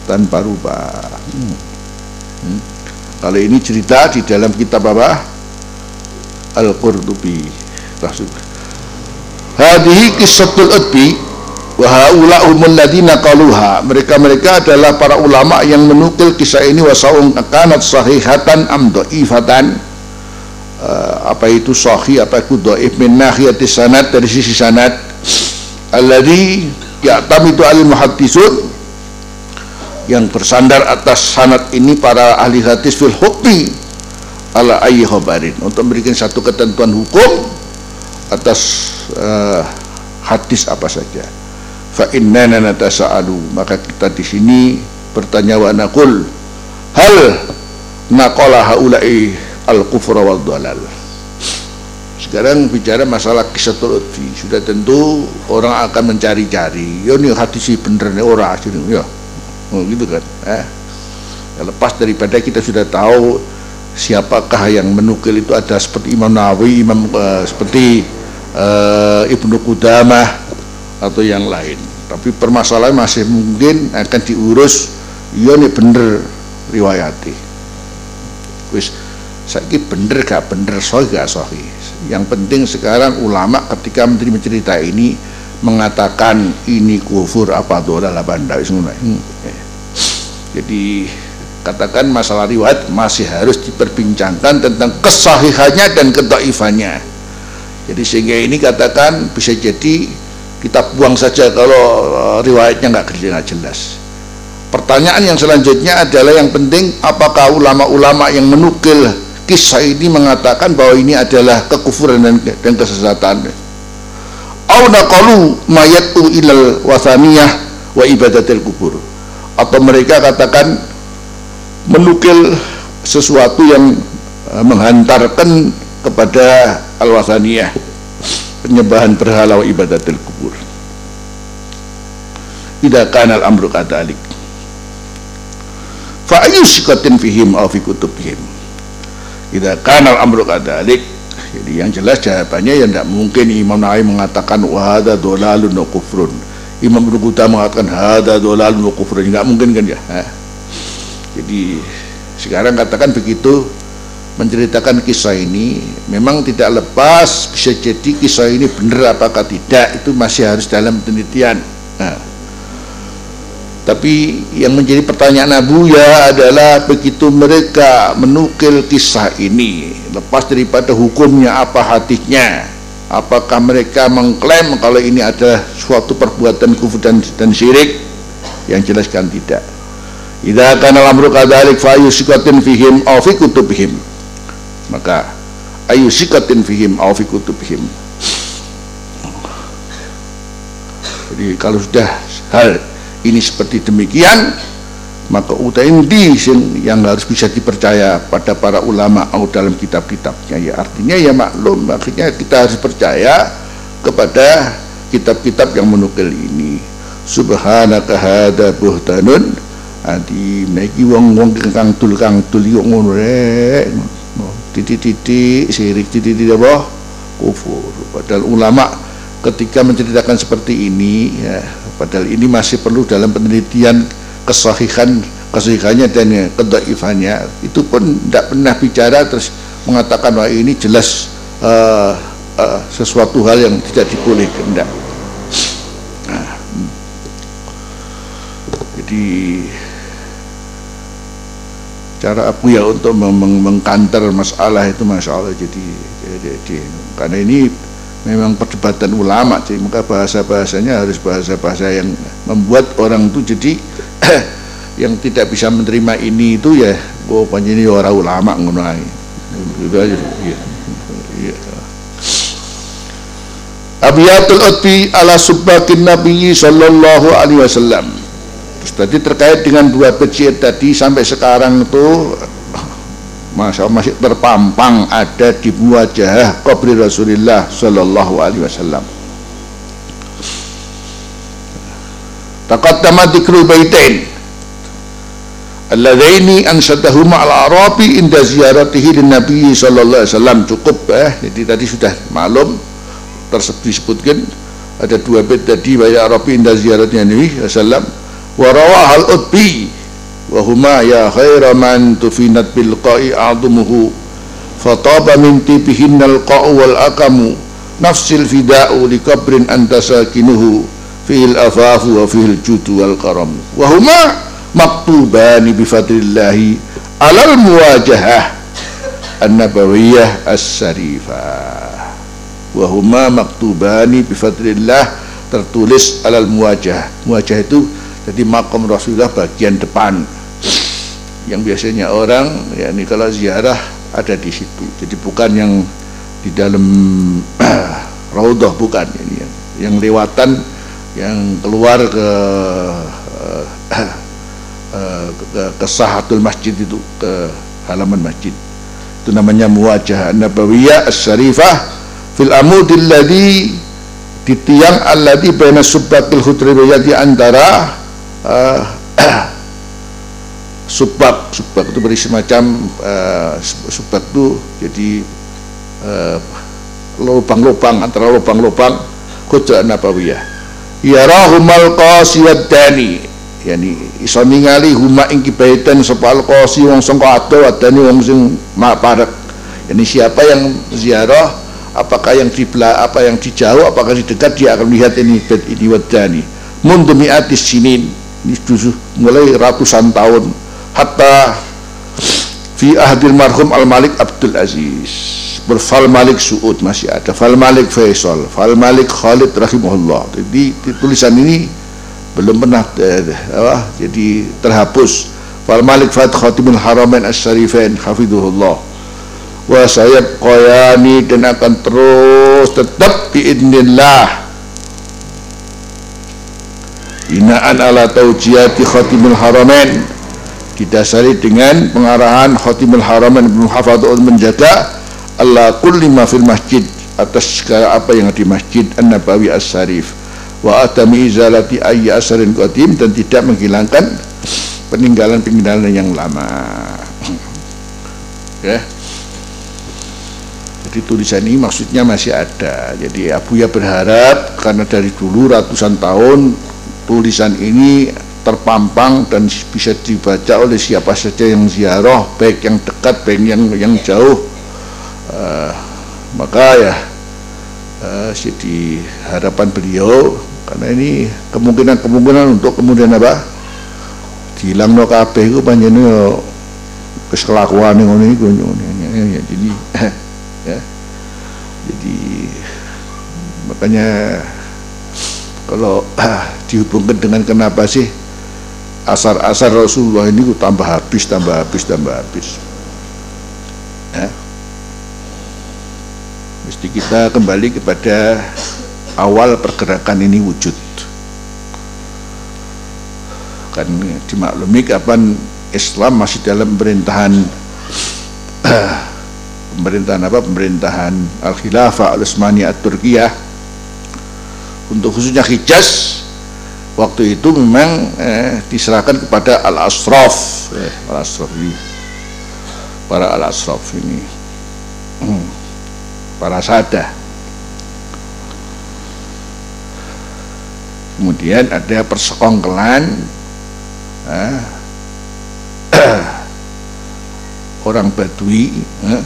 tanpa rubah hmm. Hmm. kalau ini cerita di dalam kitab apa? Al-Qurtubi. Hadihi kisatul utbi wa haula humul ladina qaluha. Mereka-mereka adalah para ulama yang menukil kisah ini wasaung kanat sahihatan am dhaifatan uh, apa itu sahih apa itu dhaif min nahiyati sanad dari sisi sanad. Alladhi ya'tamidu al muhaddisun yang bersandar atas sanad ini para ahli hadis fil hukmi ala ayyi khabarin. Untuk memberikan satu ketentuan hukum atas uh, hadis apa saja fa innana natasa'alu. Maka kita di sini bertanya wa naqul hal naqala haula'i al-kufra wal dalal sekarang bicara masalah kisah lutfi sudah tentu orang akan mencari-cari. Ya ini hadis bener nih orang ya. Oh, gitu kan eh ya, lepas daripada kita sudah tahu siapakah yang menukil itu ada seperti Imam Nawawi Imam uh, seperti uh, Ibnu Qudamah atau yang lain. Tapi permasalahan masih mungkin akan diurus iya nih bener riwayati. Wis saya bener gak bener sohi gak sohi yang penting sekarang ulama ketika menerima cerita ini mengatakan ini kufur apa dola lah banda hmm. jadi katakan masalah riwayat masih harus diperbincangkan tentang kesahihannya dan kedaifannya. Jadi sehingga ini katakan bisa jadi kita buang saja kalau eh, riwayatnya nggak jelas. Pertanyaan yang selanjutnya adalah yang penting apakah ulama-ulama yang menukil kisah ini mengatakan bahwa ini adalah kekufuran dan, dan kesesatan? Au naqalu mayatu ilal wasaniyah wa ibadatil kubur. Atau mereka katakan menukil sesuatu yang uh, menghantarkan kepada al-wasaniyah penyembahan berhala wa ibadatil kubur. Idza kana al-amru kadalik. Fa ayyusikatin fihim aw fi kutubihim. Idza kanal amru kadalik jadi yang jelas jawabannya yang tidak mungkin Imam Nawawi mengatakan wahada dolalun wa kufrun. Imam Rukuta mengatakan hada dolalun wa kufrun. Nggak mungkin kan ya? Ha? jadi sekarang katakan begitu menceritakan kisah ini memang tidak lepas bisa jadi kisah ini benar apakah tidak itu masih harus dalam penelitian. Nah, tapi yang menjadi pertanyaan Abu ya adalah begitu mereka menukil kisah ini lepas daripada hukumnya apa hatinya apakah mereka mengklaim kalau ini adalah suatu perbuatan kufur dan, dan syirik? Yang jelaskan tidak. Idza kana al-amru kadzalik fihim aw kutubihim maka ayusikatin fihim aw fi kutubihim. Jadi kalau sudah hal ini seperti demikian maka utaindi yang harus bisa dipercaya pada para ulama atau dalam kitab-kitabnya. Ya artinya ya maklum akhirnya kita harus percaya kepada kitab-kitab yang menukil ini. Subhanaka hada buhtanun adi naiki wong-wong kang tul kang tul titik-titik sirik titik-titik apa? Kufur. Padahal ulama ketika menceritakan seperti ini ya Padahal ini masih perlu dalam penelitian kesahihan kesahihannya dan kedaifannya. Itu pun tidak pernah bicara terus mengatakan bahwa ini jelas uh, uh, sesuatu hal yang tidak dibolehkan. Nah, hmm. jadi cara aku ya untuk meng mengkanter masalah itu masalah jadi, jadi, jadi karena ini memang perdebatan ulama jadi maka bahasa bahasanya harus bahasa bahasa yang membuat orang itu jadi yang tidak bisa menerima ini itu ya oh ini orang ulama ngono itu aja ya. ya. Abiyatul Utbi ala subbakin Nabi sallallahu alaihi wasallam Tadi terkait dengan dua bejit tadi sampai sekarang itu masa masih terpampang ada di wajah kubri Rasulullah Sallallahu Alaihi Wasallam. Taqaddama dzikrul baitain alladzaini ansadahuma al-arabi inda ziyaratihi lin Nabi sallallahu alaihi wasallam. Cukup eh? Jadi tadi sudah maklum tersebut disebutkan. Ada dua bait tadi bayar Arabi inda ziyaratnya Nabi sallallahu wa rawahal utbi. Wa ya khaira man tufinat bil qa'i a'dumuhu. Fataba min tibihinnal qa'u akamu nafsil fida'u li kabrin anta fiil fihil afafu wa fihil judu wal karam wa huma maktubani bifadlillahi alal muwajahah an-nabawiyah as-sarifah wa huma maktubani bifadlillah tertulis alal muwajah. Muwajah itu jadi makam Rasulullah bagian depan. Yang biasanya orang ya ini kalau ziarah ada di situ. Jadi bukan yang di dalam raudhah bukan. Ini yang, yang lewatan yang keluar ke ke, ke sahatul masjid itu ke halaman masjid. Itu namanya muwajah nabawiyah as-syarifah fil amudil ladhi di tiang alladhi baina subbakil di antara uh, subak subak itu berisi macam uh, subak itu jadi uh, lubang-lubang antara lubang-lubang kota nabawiyah. Yarahumal qasiyaddani. Yani iso ningali huma ing kibaitan sapa qasi wong sangka ado adani wong sing maparek yani siapa yang ziarah apakah yang di apa yang di jauh apakah di dekat dia akan melihat ini bait ini wadani mundu mi'atis sinin ini mulai ratusan tahun. Hatta fi ahdil marhum al malik abdul aziz. Berfal malik suud masih ada. Fal malik faisal fal malik khalid rahimahullah. Jadi tulisan ini belum pernah eh, apa, jadi terhapus. Fal malik fat khatimul haramain as-syarifain hafidhullah. Wa sayab qayani dan akan terus tetap biidnillah binaan ala taujiyati khatimul haramain didasari dengan pengarahan khatimul haramain Ibnu Hafadul menjaga Allah kulli ma fil masjid atas segala apa yang di masjid An-Nabawi As-Sarif. Wa atami izalati ayyi asarin qadim dan tidak menghilangkan peninggalan-peninggalan yang lama. Ya. Jadi tulisan ini maksudnya masih ada. Jadi Abu ya berharap karena dari dulu ratusan tahun tulisan ini terpampang dan bisa dibaca oleh siapa saja yang ziarah baik yang dekat baik yang yang jauh. Uh, maka ya uh, jadi harapan beliau karena ini kemungkinan-kemungkinan untuk kemudian apa? Hilang no kabeh itu panjenengan yo kelakuan ngono iku ya jadi ya. Jadi makanya kalau dihubungkan dengan kenapa sih asar-asar Rasulullah ini tambah habis, tambah habis, tambah habis. Ya. Mesti kita kembali kepada awal pergerakan ini wujud. Kan dimaklumi kapan Islam masih dalam pemerintahan pemerintahan apa? Pemerintahan Al-Khilafah Al-Utsmaniyah Turkiyah untuk khususnya Hijaz waktu itu memang eh, diserahkan kepada al-asraf eh, al-asraf ini. Para al-asraf ini. Hmm, para sadah. Kemudian ada persekongkelan eh, orang Badui eh,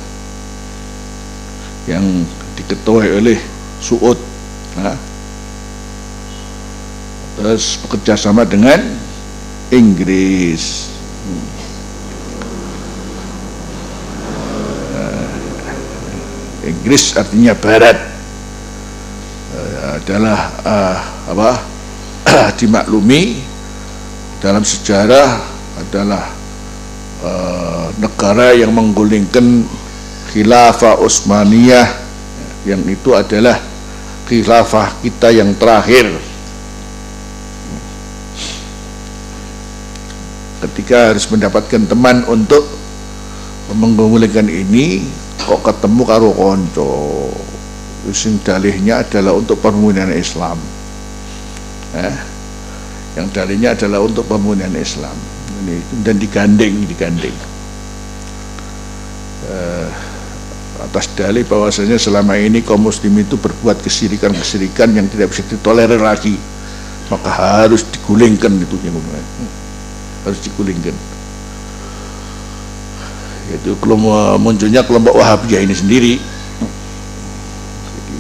yang diketuai oleh Suud nah, terus bekerja sama dengan Inggris. Inggris artinya Barat. Adalah uh, apa? Dimaklumi dalam sejarah adalah uh, negara yang menggulingkan khilafah Utsmaniyah yang itu adalah khilafah kita yang terakhir ketika harus mendapatkan teman untuk menggulingkan ini kok ketemu karo konco sing dalihnya adalah untuk pemulihan Islam. Eh, yang dalihnya adalah untuk pemulihan Islam. Ini dan digandeng digandeng. Eh, atas dalih bahwasanya selama ini kaum muslim itu berbuat kesirikan-kesirikan yang tidak bisa ditolerir lagi. Maka harus digulingkan itu yang harus digulingkan itu kelompok munculnya kelompok Wahabiyah ini sendiri. Jadi,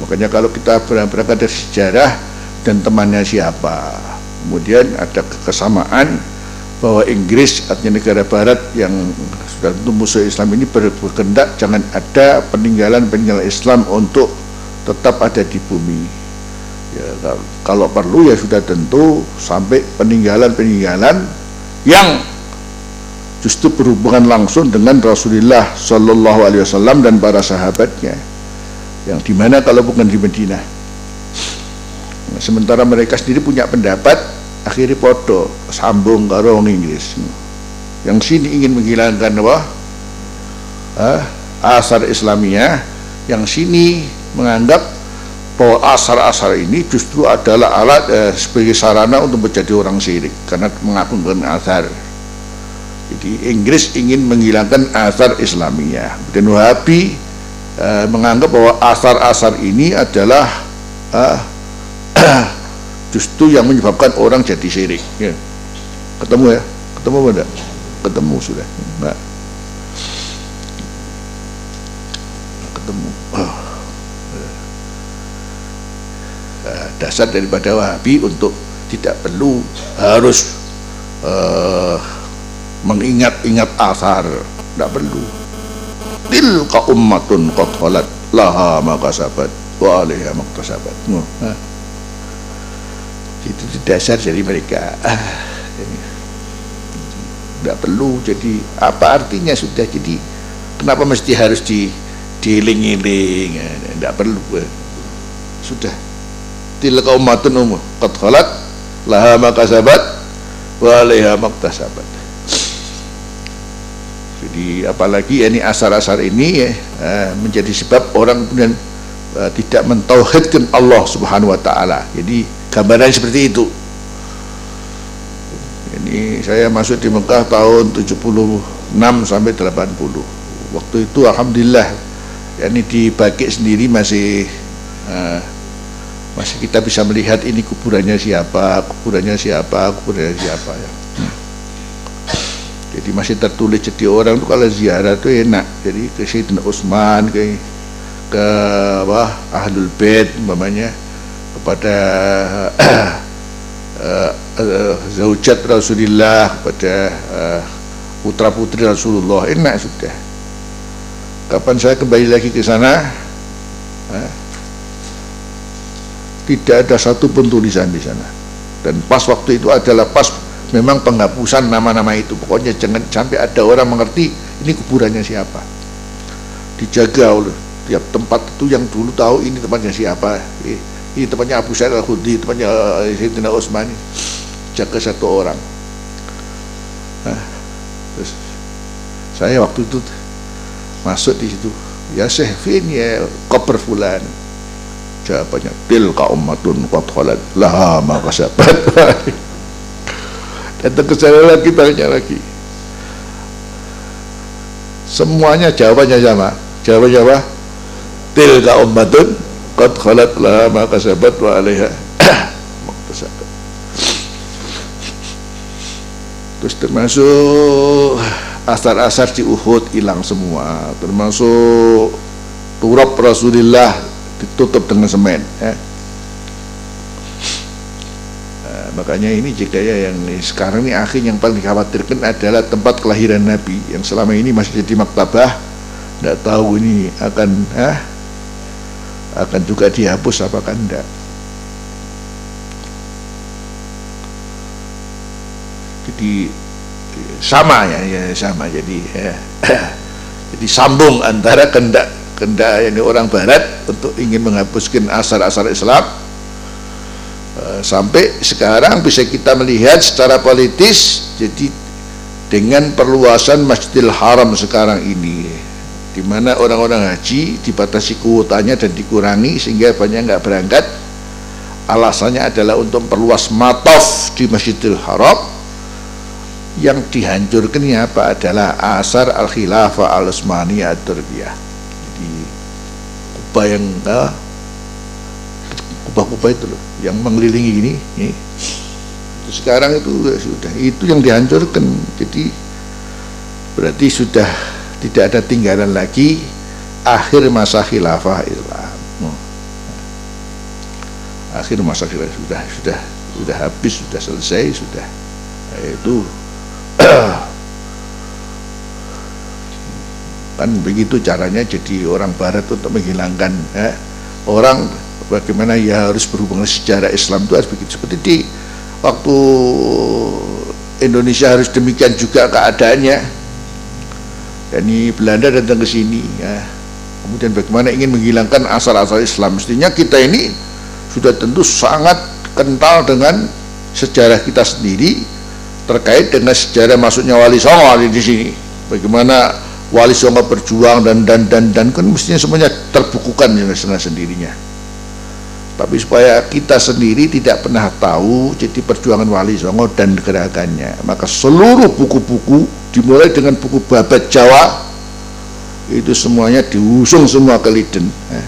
makanya kalau kita berangkat dari sejarah dan temannya siapa kemudian ada kesamaan bahwa Inggris artinya negara barat yang sudah tentu musuh Islam ini berkendak jangan ada peninggalan-peninggalan Islam untuk tetap ada di bumi ya, kalau perlu ya sudah tentu sampai peninggalan-peninggalan yang justru berhubungan langsung dengan Rasulullah Shallallahu Alaihi Wasallam dan para sahabatnya. Yang di mana kalau bukan di Medina nah, sementara mereka sendiri punya pendapat akhirnya foto sambung ke orang Inggris. Yang sini ingin menghilangkan apa? Ah, asar Islamiyah. Yang sini menganggap bahwa asar-asar ini justru adalah alat eh, sebagai sarana untuk menjadi orang syirik karena mengagungkan asar jadi Inggris ingin menghilangkan asar Islamiyah. Dan Wahabi e, menganggap bahwa asar-asar ini adalah e, justru yang menyebabkan orang jadi syirik. Ya. ketemu ya? Ketemu apa ketemu sudah. Mbak. Dasar daripada Wahabi untuk tidak perlu harus uh, mengingat-ingat asar. Tidak perlu. Tilka ummatun khalat laha makasabat wa alaiha maktasabat nah, itu dasar dari mereka. Tidak perlu jadi apa artinya sudah jadi? Kenapa mesti harus di diiling-iling? Tidak perlu. Sudah tilka ummatun umur qad khalat laha makasabat wa alaiha maktasabat jadi apalagi ini asar-asar ini ya, menjadi sebab orang kemudian uh, tidak mentauhidkan Allah Subhanahu wa taala. Jadi gambaran seperti itu. Ini saya masuk di Mekah tahun 76 sampai 80. Waktu itu alhamdulillah ini di Bakik sendiri masih uh, masih kita bisa melihat ini kuburannya siapa, kuburannya siapa, kuburannya siapa ya. Jadi masih tertulis jadi orang tuh kalau ziarah tuh enak. Jadi ke Sayyidina Utsman ke ke apa Ahlul Bait umpamanya kepada uh, uh, Rasulullah kepada uh, putra putri Rasulullah. Enak sudah. Kapan saya kembali lagi ke sana tidak ada satu pun tulisan di sana. Dan pas waktu itu adalah pas memang penghapusan nama-nama itu. Pokoknya jangan sampai ada orang mengerti ini kuburannya siapa. Dijaga oleh tiap tempat itu yang dulu tahu ini tempatnya siapa. Ini tempatnya Abu Sa'id al-Khudri tempatnya eh, Sayyidina Utsman. Jaga satu orang. Nah, terus saya waktu itu masuk di situ. Ya Syekhin ya koper fulan jawabannya tilka ummatun qad khalat laha ma kasabat. Datang ke sana lagi tanya lagi. Semuanya jawabannya sama. Jawabannya apa? Tilka ummatun qad khalat laha ma kasabat wa alaiha. Terus termasuk asar-asar di Uhud hilang semua. Termasuk turab Rasulullah ditutup dengan semen ya. Nah, makanya ini jika ya yang sekarang ini akhir yang paling dikhawatirkan adalah tempat kelahiran Nabi yang selama ini masih jadi maktabah tidak tahu ini akan eh, akan juga dihapus apakah tidak jadi sama ya, ya sama jadi ya. jadi sambung antara kendak kendak yang orang barat untuk ingin menghapuskan asar-asar Islam. Uh, sampai sekarang bisa kita melihat secara politis jadi dengan perluasan Masjidil Haram sekarang ini di mana orang-orang haji dibatasi kuotanya dan dikurangi sehingga banyak nggak berangkat. Alasannya adalah untuk perluas matof di Masjidil Haram. Yang dihancurkan apa? Adalah asar al khilafah al usmaniyah turkiyah jadi kubah yang ah, kubah-kubah itu loh yang mengelilingi ini, ini. Sekarang itu sudah itu yang dihancurkan. Jadi berarti sudah tidak ada tinggalan lagi akhir masa khilafah Islam. Hmm. akhir masa khilafah sudah sudah sudah habis sudah selesai sudah. Itu kan begitu caranya jadi orang barat untuk menghilangkan ya. orang bagaimana ya harus berhubungan sejarah Islam itu harus begitu seperti di waktu Indonesia harus demikian juga keadaannya dan ini Belanda datang ke sini ya kemudian bagaimana ingin menghilangkan asal-asal Islam mestinya kita ini sudah tentu sangat kental dengan sejarah kita sendiri terkait dengan sejarah masuknya Wali Songo di sini. Bagaimana Wali Songo berjuang dan dan dan dan kan mestinya semuanya terbukukan dengan sendirinya. Tapi supaya kita sendiri tidak pernah tahu jadi perjuangan Wali Songo dan gerakannya, maka seluruh buku-buku dimulai dengan buku babat Jawa itu semuanya diusung semua ke Liden. Eh.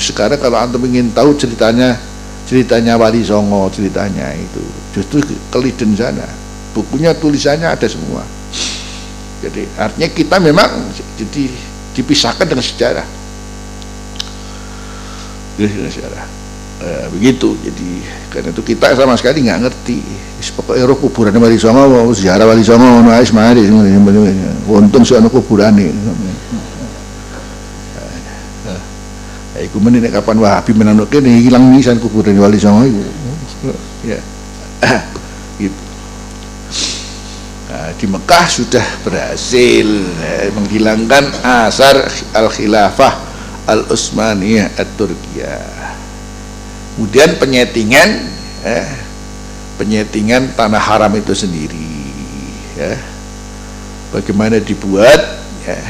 Sekarang kalau antum ingin tahu ceritanya ceritanya Wali Songo ceritanya itu justru keliden sana bukunya tulisannya ada semua jadi artinya kita memang jadi dipisahkan dengan sejarah. Dengan sejarah. E, begitu. Jadi karena itu kita sama sekali nggak ngerti. Pokoknya roh kuburan Wali Songo sejarah Wali Songo mau ais mari. Untung anak kuburan ini iku meneh kapan Wahabi menanuk kene hilang nisan kuburan Wali Songo iku. Ya. Di Mekah sudah berhasil eh, menghilangkan asar al-khilafah al-Utsmaniyah at-Turkiyah. Kemudian penyetingan eh, penyetingan tanah haram itu sendiri ya. Bagaimana dibuat ya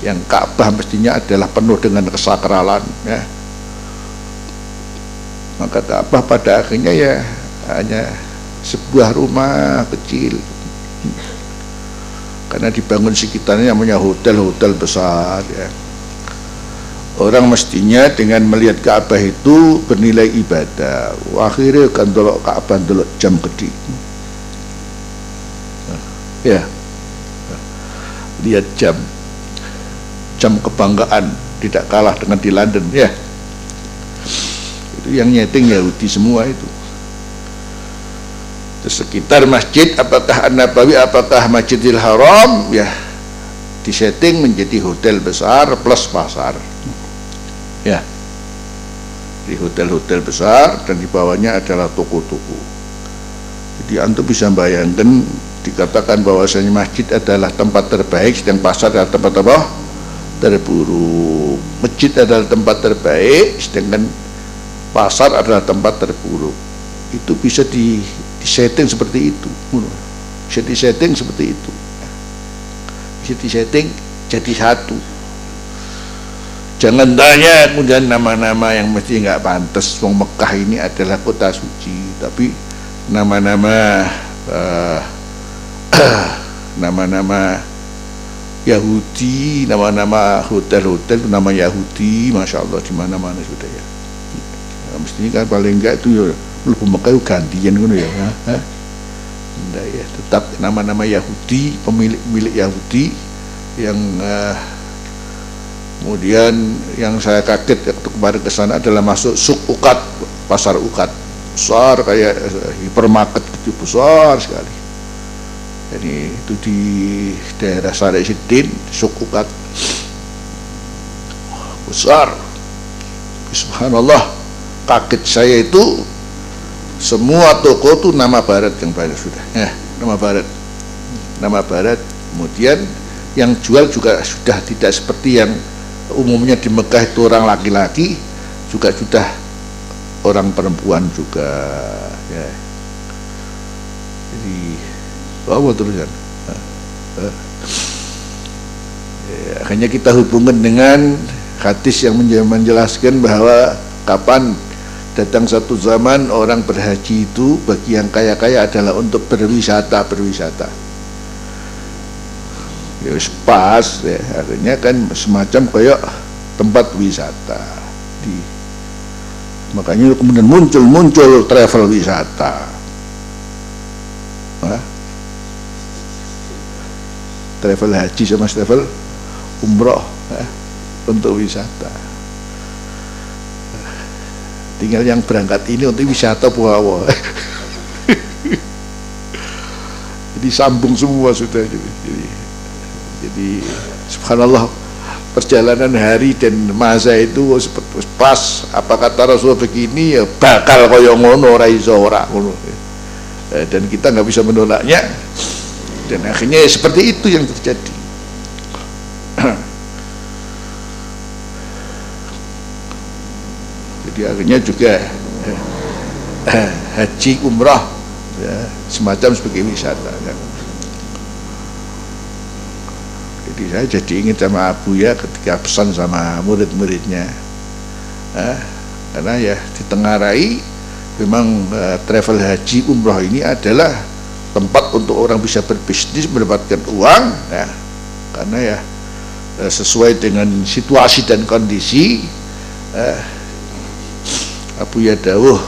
yang Ka'bah mestinya adalah penuh dengan kesakralan ya. maka Ka'bah pada akhirnya ya hanya sebuah rumah kecil karena dibangun sekitarnya namanya hotel-hotel besar ya. Orang mestinya dengan melihat Ka'bah itu bernilai ibadah. Akhirnya kan dolok Ka'bah dolok jam gede. Ya. Lihat jam. Jam kebanggaan. Tidak kalah dengan di London. Ya. Itu yang nyeting Yahudi semua itu di sekitar masjid apakah An-Nabawi apakah Masjidil Haram? Ya disetting menjadi hotel besar plus pasar. Ya. Di hotel-hotel besar dan di bawahnya adalah toko-toko. Jadi antum bisa bayangkan dikatakan bahwasanya masjid adalah tempat terbaik sedang pasar adalah tempat apa? Terburuk. Masjid adalah tempat terbaik sedangkan pasar adalah tempat terburuk. Itu bisa di, di setting seperti itu. Bisa di setting seperti itu. Bisa di setting jadi satu. Jangan tanya kemudian nama-nama yang mesti nggak pantas. Wong Mekah ini adalah kota suci. Tapi nama-nama uh, nama-nama Yahudi, nama-nama hotel-hotel nama Yahudi, masya Allah di mana-mana sudah ya. ya. Mestinya kan paling enggak itu ya Mekah gantian gitu ya. Hah? Nah, ya tetap nama-nama Yahudi, pemilik-pemilik Yahudi yang uh, kemudian yang saya kaget waktu kemarin ke sana adalah masuk suk ukat pasar ukat besar kayak eh, hipermarket gitu besar sekali jadi itu di daerah Sare Sidin suk ukat besar subhanallah kaget saya itu semua toko itu nama barat yang banyak sudah. Ya nama barat. Nama barat. Kemudian yang jual juga sudah tidak seperti yang umumnya di Mekah itu orang laki-laki juga sudah orang perempuan juga. Ya. Jadi apa terusan ya, akhirnya kita hubungkan dengan hadis yang menjelaskan bahwa kapan datang satu zaman orang berhaji itu bagi yang kaya-kaya adalah untuk berwisata berwisata. Ya pas ya. Akhirnya kan semacam kayak tempat wisata. Di makanya kemudian muncul muncul travel wisata. Hah? travel haji sama travel umroh ya, untuk wisata tinggal yang berangkat ini untuk wisata puawa jadi sambung semua sudah jadi, jadi subhanallah perjalanan hari dan masa itu pas. Apa kata Rasulullah begini ya bakal kaya ngono ora iso ora ngono. Eh, dan kita nggak bisa menolaknya. Dan akhirnya ya seperti itu yang terjadi jadi akhirnya juga eh, haji umrah ya, semacam sebagai wisata kan. Jadi saya jadi ingin sama Abu ya ketika pesan sama murid-muridnya. Eh, karena ya ditengarai memang uh, travel haji umroh ini adalah tempat untuk orang bisa berbisnis mendapatkan uang ya. Karena ya uh, sesuai dengan situasi dan kondisi uh, Abu ya dawuh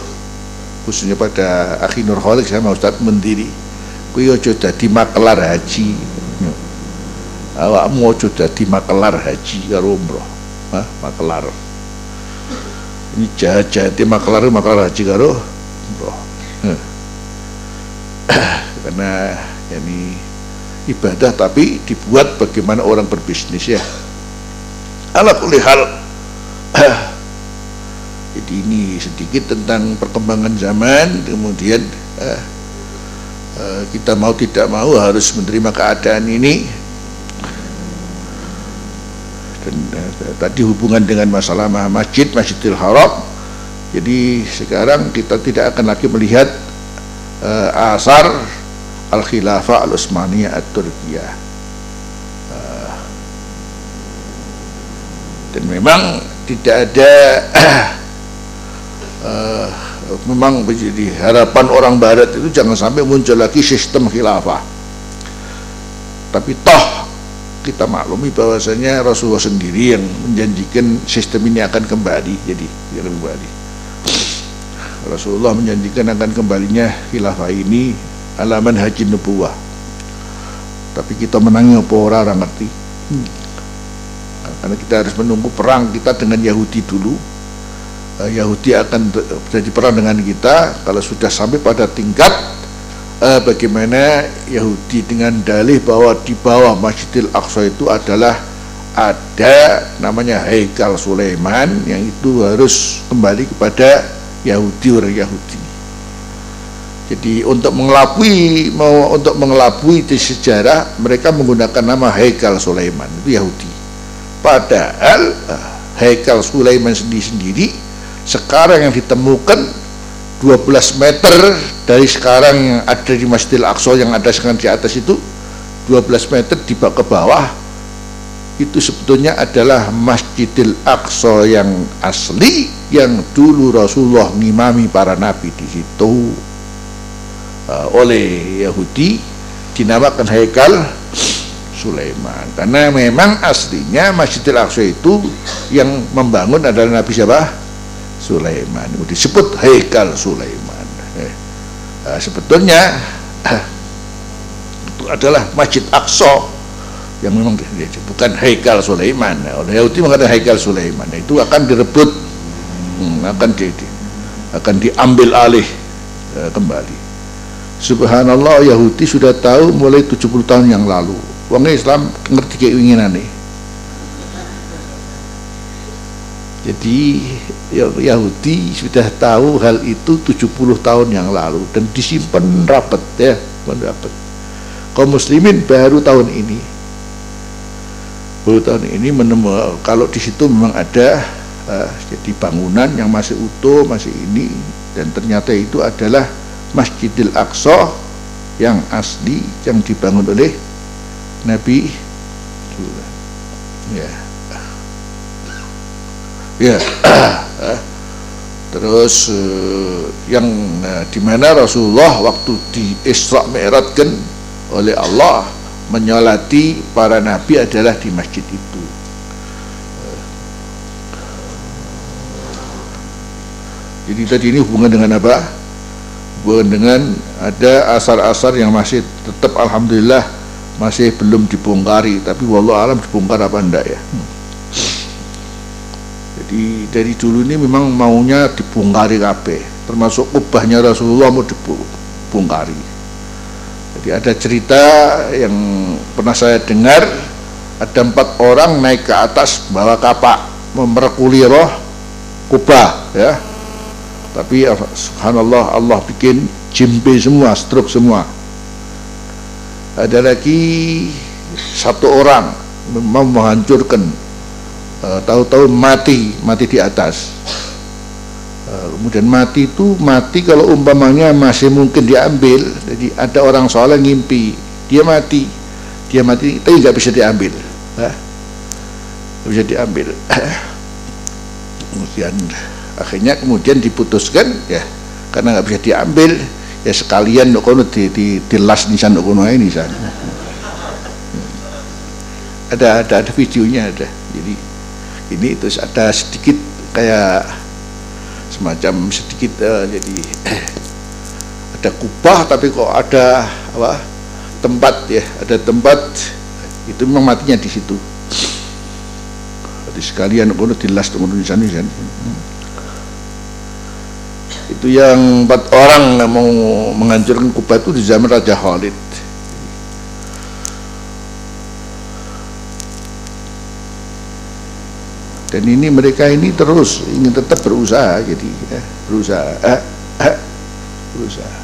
khususnya pada akhir Nurholik sama Ustadz Mendiri. Kuwi aja dadi makelar haji. Awakmu aja dadi makelar haji karo umroh. Hah? makelar. Ini jahat-jahat makelar makelar haji karo umroh. Karena ini ibadah tapi dibuat bagaimana orang berbisnis ya. Ala kulli ini sedikit tentang perkembangan zaman kemudian eh, eh, kita mau tidak mau harus menerima keadaan ini. Dan uh, tadi hubungan dengan masalah masjid Masjidil Haram. Jadi sekarang kita tidak akan lagi melihat uh, asar al khilafah al Utsmaniyah at Turkiyah uh, dan memang tidak ada uh, memang menjadi harapan orang barat itu jangan sampai muncul lagi sistem khilafah. Tapi toh kita maklumi bahwasanya Rasulullah sendiri yang menjanjikan sistem ini akan kembali jadi akan kembali. Rasulullah menjanjikan akan kembalinya khilafah ini alaman haji nubuah tapi kita menangnya apa orang ngerti. Hmm. karena kita harus menunggu perang kita dengan Yahudi dulu Yahudi akan terjadi perang dengan kita kalau sudah sampai pada tingkat uh, bagaimana Yahudi dengan dalih bahwa di bawah Masjidil Aqsa itu adalah ada namanya Haikal Sulaiman yang itu harus kembali kepada Yahudi orang Yahudi. Jadi untuk mengelabui untuk mengelabui di sejarah mereka menggunakan nama Haikal Sulaiman itu Yahudi. Padahal uh, Haikal Sulaiman sendiri-sendiri sekarang yang ditemukan 12 meter dari sekarang yang ada di Masjidil Aqsa yang ada sekarang di atas itu 12 meter di bawah ke bawah itu sebetulnya adalah Masjidil Aqsa yang asli yang dulu Rasulullah ngimami para nabi di situ uh, oleh Yahudi dinamakan Haikal Sulaiman karena memang aslinya Masjidil Aqsa itu yang membangun adalah Nabi siapa? Sulaiman. Disebut Haikal Sulaiman. Eh, uh, sebetulnya uh, itu adalah Masjid Aqsa yang memang bukan Haikal Sulaiman. Orang Yahudi mengatakan Haikal Sulaiman. Itu akan direbut hmm, akan di, akan diambil alih uh, kembali. Subhanallah Yahudi sudah tahu mulai 70 tahun yang lalu. Wong Islam ngerti keinginan nih jadi Yahudi sudah tahu hal itu 70 tahun yang lalu dan disimpan rapat ya rapat. Kaum muslimin baru tahun ini. Baru tahun ini menemukan kalau di situ memang ada uh, jadi bangunan yang masih utuh masih ini dan ternyata itu adalah Masjidil Aqsa yang asli yang dibangun oleh Nabi ya ya. Terus uh, yang uh, di mana Rasulullah waktu di Isra Mi'raj oleh Allah menyolati para nabi adalah di masjid itu. Jadi tadi ini hubungan dengan apa? Hubungan dengan ada asar-asar yang masih tetap Alhamdulillah masih belum dibongkari. Tapi wallahu alam dibongkar apa enggak ya? Hmm di dari dulu ini memang maunya dibongkari kabeh. Termasuk kubahnya Rasulullah mau dibongkari. Jadi ada cerita yang pernah saya dengar. Ada empat orang naik ke atas bawa kapak memerkuli roh kubah ya. Tapi subhanallah Allah bikin jimpe semua stroke semua. Ada lagi satu orang memang menghancurkan tahu-tahu mati mati di atas. Uh, kemudian mati itu mati kalau umpamanya masih mungkin diambil. Jadi ada orang soalnya ngimpi dia mati. Dia mati tapi nggak bisa diambil. Nggak bisa diambil. Kemudian akhirnya kemudian diputuskan ya karena nggak bisa diambil ya sekalian kono di di di las nisan kono ini sana ada ada ada videonya ada. Jadi ini terus ada sedikit kayak semacam sedikit uh, jadi ada kubah tapi kok ada apa tempat ya ada tempat itu memang matinya di situ. Jadi sekalian kono dilas kono di sana. Itu yang empat orang yang mau menghancurkan kubah itu di zaman Raja Khalid dan ini mereka ini terus ingin tetap berusaha jadi ya, berusaha eh, eh, berusaha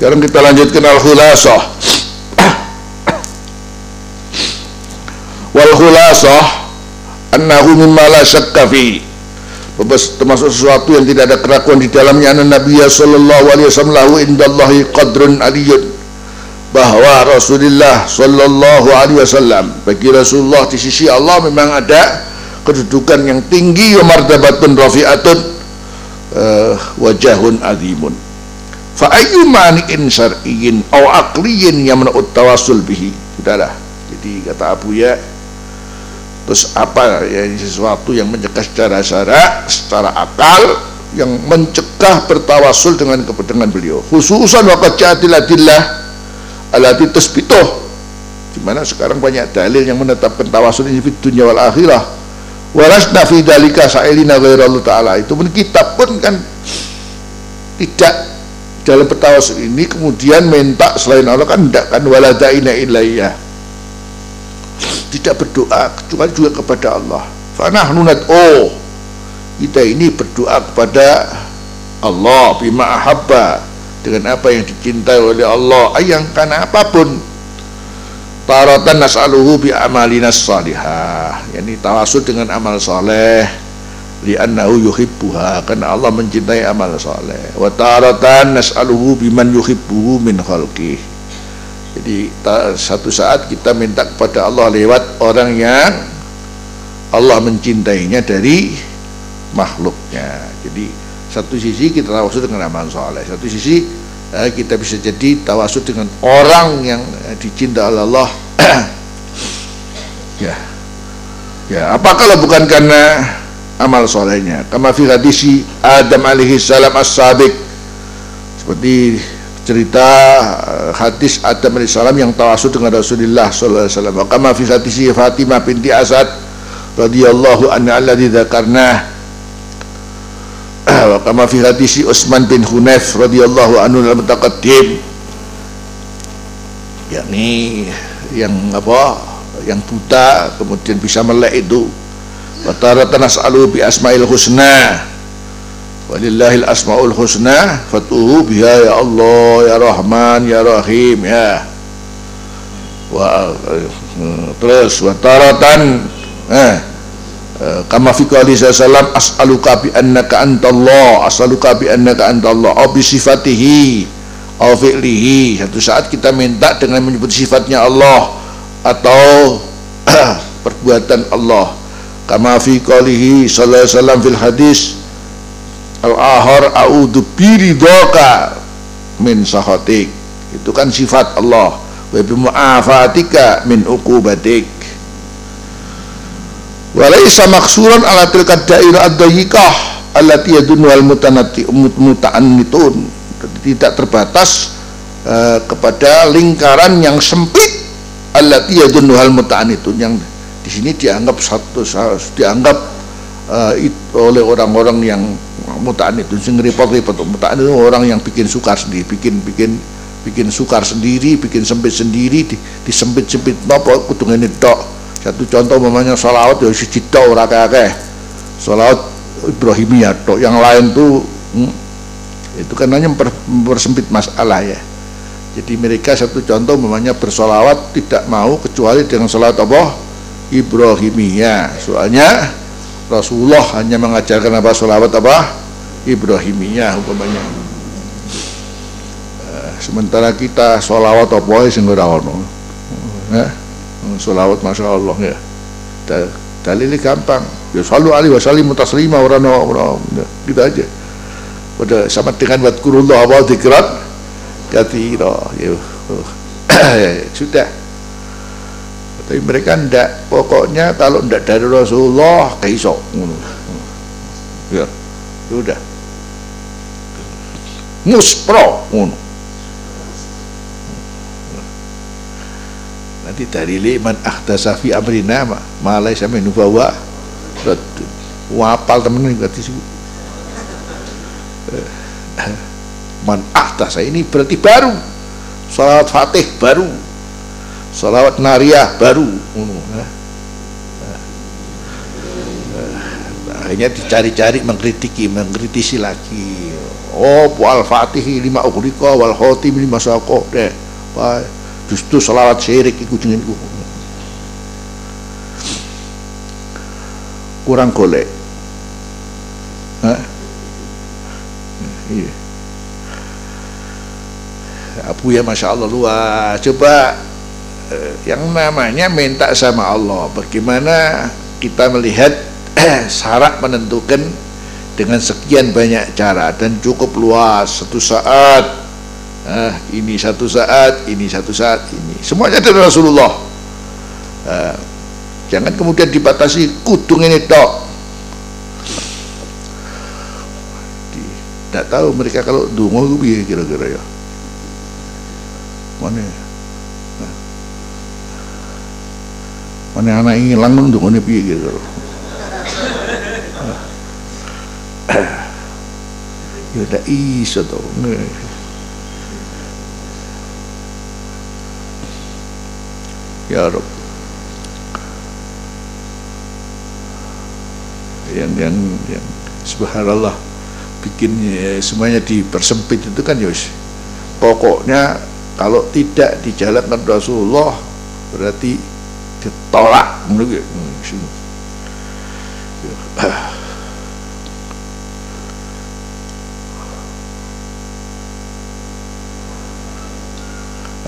Sekarang kita lanjutkan al-khulasah. Wal khulasah annahu mimma la syakka fi termasuk sesuatu yang tidak ada keraguan di dalamnya. Anna Nabi sallallahu alaihi wasallam lahu indallahi qadrun aliyun. Bahwa Rasulullah sallallahu alaihi wasallam bagi Rasulullah di sisi Allah memang ada kedudukan yang tinggi wa martabatun rafi'atun uh, wajahun azimun. Fa ayyu mani'in syar'iyyin aw aqliyyin yamna'ut tawassul bihi. Sudahlah. Jadi kata Abu Ya terus apa? Ya sesuatu yang mencegah secara syara secara akal yang mencegah bertawasul dengan kepentingan beliau. Khususan waqat ja'atiladillah alati tasbituh di mana sekarang banyak dalil yang menetapkan tawasul ini di dunia wal akhirah. Walasna fi dalika sa'ilina ghairallahu ta'ala. Itu pun kitab pun kan tidak dalam bertawasul ini kemudian minta selain Allah kan tidak kan waladaina ilayya tidak berdoa kecuali juga kepada Allah. Fanahnu oh kita ini berdoa kepada Allah bima ahabba dengan apa yang dicintai oleh Allah. Ayang karena apa pun. Taratan nas'aluhu bi amalina salihah. Yakni tawasul dengan amal saleh. Li'annahu yuhibbuha karena Allah mencintai amal saleh. Wa taratan nas'aluhu biman yuhibbuhu min khalqih jadi satu saat kita minta kepada Allah lewat orang yang Allah mencintainya dari makhluknya. Jadi satu sisi kita tawasul dengan amal soleh, satu sisi eh, kita bisa jadi tawasul dengan orang yang eh, dicinta oleh Allah. ya. Ya, apa kalau bukan karena amal solehnya? Kama fi hadisi Adam alaihi salam as-sabiq. Seperti cerita eh, hadis Adam salam yang tawasul dengan Rasulullah wasallam. Kama fi hadisi Fatimah binti Asad radhiyallahu anha alladhi dzakarna. Wa kama fi hadisi Utsman bin Hunayf radhiyallahu anhu al mutaqaddim yakni yang apa? Yang buta kemudian bisa melek itu. Wataratan as'alu bi asma'il husna walillahil asma'ul husna fatuhu biha ya Allah ya Rahman ya Rahim ya. Wa terus wataratan eh, eh kama fi qali sallam as'aluka bi annaka antallah as'aluka bi annaka antallah au bi sifatihi au fi'lihi. Satu saat kita minta dengan menyebut sifatnya Allah atau perbuatan Allah. Kama fi qalihi sallallahu alaihi wasallam fil hadis al ahar a'udzu biridhaka min sahatik itu kan sifat Allah. Wa bi mu'afatika min uqubatik. Wa laysa maksuran ala tilka dairah ad-dayiqah allati yadunnu al mutanati muta'annitun. Tidak terbatas uh, kepada lingkaran yang sempit allati yadunnu hal itu yang di sini dianggap satu dianggap uh, it, oleh orang-orang yang mutaan itu sing repot-repot. Mutaan itu orang yang bikin sukar sendiri bikin bikin bikin sukar sendiri bikin sempit sendiri di, disempit-sempit. Nopo kudu ini tok? Satu contoh namanya salawat ya siji tok ora akeh salawat Ibrahimiyah tok. Yang lain tuh hmm, itu kan hanya mempersempit masalah ya. Jadi mereka satu contoh memangnya bersolawat tidak mau kecuali dengan sholat apa? Ibrahimiyah. Soalnya Rasulullah hanya mengajarkan apa solawat apa? Ibrahimiyah umpamanya. Uh, sementara kita solawat apa sing ora ono. Ya. Solawat masya Allah ya. Dalilnya gampang. Ya selalu alaihi wasallam mutaslima orang orang kita aja. Pada sama dengan wadkurullah wa dzikrat kathira ya sudah tapi mereka ndak pokoknya kalau ndak dari Rasulullah kaiso ya. Sudah muspro ngono. Nanti dari liman ahdasa fi amrina malai sampai nubawa. Wapal temen berarti sih man ahtasa ini berarti baru. Salawat fatih baru salawat nariyah baru akhirnya dicari-cari mengkritiki mengkritisi lagi. Oh wal fatih lima ukrika wal khotim lima sako deh. Justru salawat syirik ikut jeneng kurang golek. Iya. Abu ya Masya Allah luar coba yang namanya minta sama Allah bagaimana kita melihat syarat menentukan dengan sekian banyak cara dan cukup luas satu saat. Eh, ini satu saat ini satu saat ini. Semuanya dari Rasulullah. Eh, jangan kemudian dibatasi kudung ini tok. Tidak tahu mereka kalau dungu kira-kira ya. Mana mana anak hilang untuk mana piye gitu. Ya udah iso tuh ya Rob. Yang yang yang subhanallah bikin ya, semuanya dipersempit itu kan Yos pokoknya kalau tidak dijalankan Rasulullah berarti ditolak. Menurut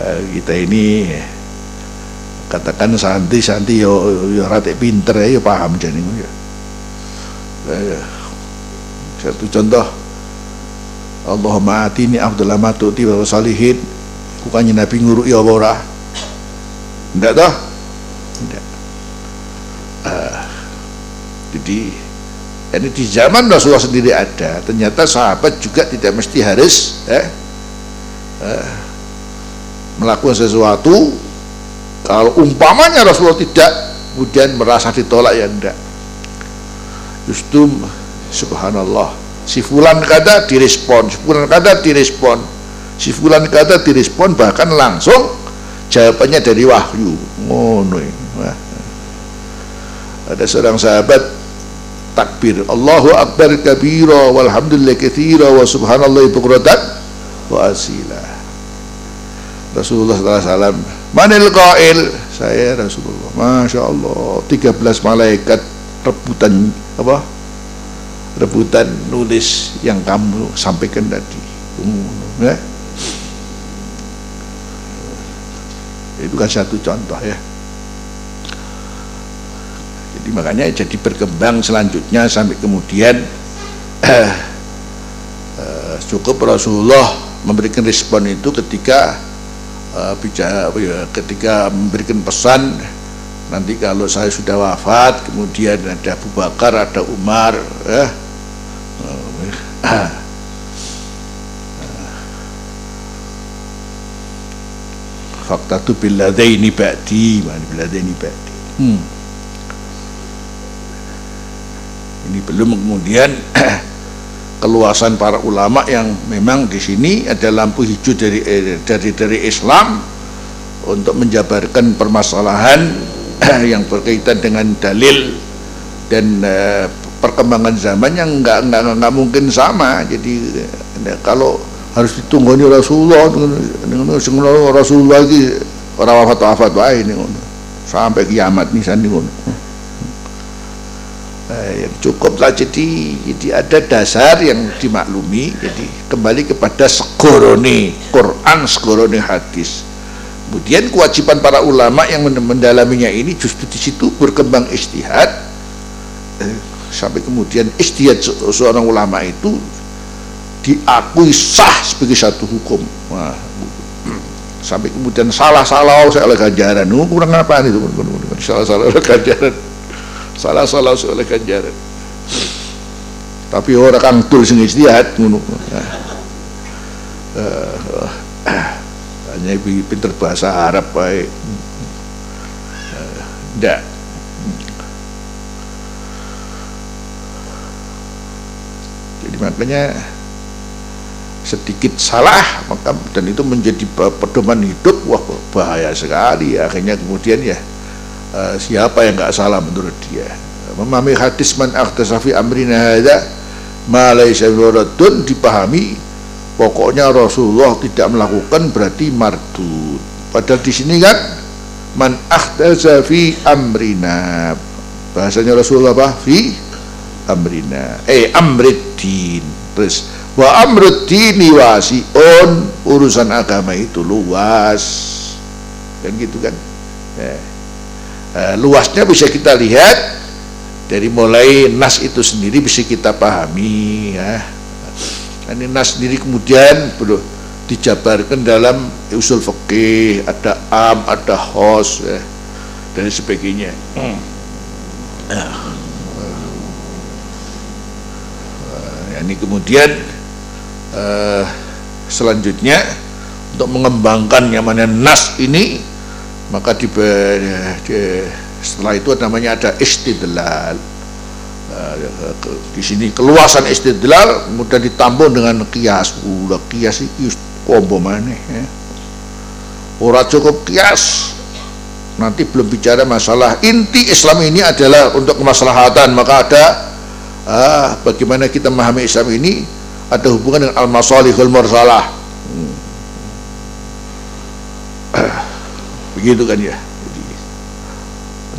eh, kita ini katakan santi santi yo yo rate pinter ya yo paham jadi ya. Eh, satu contoh Allahumma atini afdal ma tu'ti wa salihin bukannya Nabi nguruk ya ora? Enggak toh enggak uh, jadi ini di zaman Rasulullah sendiri ada ternyata sahabat juga tidak mesti harus eh, eh, melakukan sesuatu kalau umpamanya Rasulullah tidak kemudian merasa ditolak ya enggak. Justru subhanallah si fulan kata direspon si fulan kata direspon si fulan kata direspon bahkan langsung jawabannya dari wahyu. Ngono ada seorang sahabat takbir Allahu akbar kabira walhamdulillah wa subhanallah bukratan wa asila. Rasulullah SAW manil qail? Saya Rasulullah Masya Allah 13 malaikat rebutan apa? Rebutan nulis yang kamu sampaikan tadi. Ya itu kan satu contoh ya. Jadi makanya jadi berkembang selanjutnya sampai kemudian eh, eh, cukup Rasulullah memberikan respon itu ketika eh, bicara ya, ketika memberikan pesan nanti kalau saya sudah wafat kemudian ada Abu Bakar ada Umar ya. Eh, fakta tu biladaini ba'di mana biladaini ba'di hmm. ini belum kemudian keluasan para ulama yang memang di sini ada lampu hijau dari eh, dari dari Islam untuk menjabarkan permasalahan yang berkaitan dengan dalil dan uh, perkembangan zaman yang enggak enggak enggak mungkin sama jadi uh, kalau harus ditunggu ini Rasulullah Rasulullah lagi orang wafat wafat wae ini sampai kiamat nih ngono. Eh, yang cukuplah jadi jadi ada dasar yang dimaklumi. Jadi kembali kepada segorone Quran segorone hadis. Kemudian kewajiban para ulama yang mendalaminya ini justru di situ berkembang istihad eh, sampai kemudian istihad seorang ulama itu diakui sah sebagai satu hukum. Wah, sampai kemudian salah-salah oleh ganjaran. Oh, kurang apa itu salah-salah oleh ganjaran. Salah-salah oleh ganjaran. Tapi orang kang tul sing istihad ngono. Uh, hanya pinter bahasa Arab baik ndak. Jadi makanya sedikit salah maka dan itu menjadi pedoman hidup. Wah bahaya sekali. Akhirnya kemudian ya uh, siapa yang nggak salah menurut dia? Memahami hadis man akhtasafi amrina hadza ma laysa dipahami pokoknya Rasulullah tidak melakukan berarti mardud. Padahal di sini kan man akhtasafi amrina bahasanya Rasulullah apa? Fi amrina. Eh amriddin terus wa amrud dini wasi'un urusan agama itu luas kan gitu kan ya. uh, luasnya bisa kita lihat dari mulai nas itu sendiri bisa kita pahami ya ini nas sendiri kemudian perlu dijabarkan dalam usul fikih ada am ada hos ya, dan sebagainya hmm. ya. Uh, ini kemudian uh, selanjutnya untuk mengembangkan yang nas ini maka di, di setelah itu namanya ada istidlal. Uh, di sini keluasan istidlal kemudian ditambah dengan kias. Udah kias itu kombo mana ya. orang cukup kias. Nanti belum bicara masalah. Inti Islam ini adalah untuk kemaslahatan. Maka ada uh, bagaimana kita memahami Islam ini ada hubungan dengan al-masalihul mursalah. Hmm. begitu kan ya? Jadi,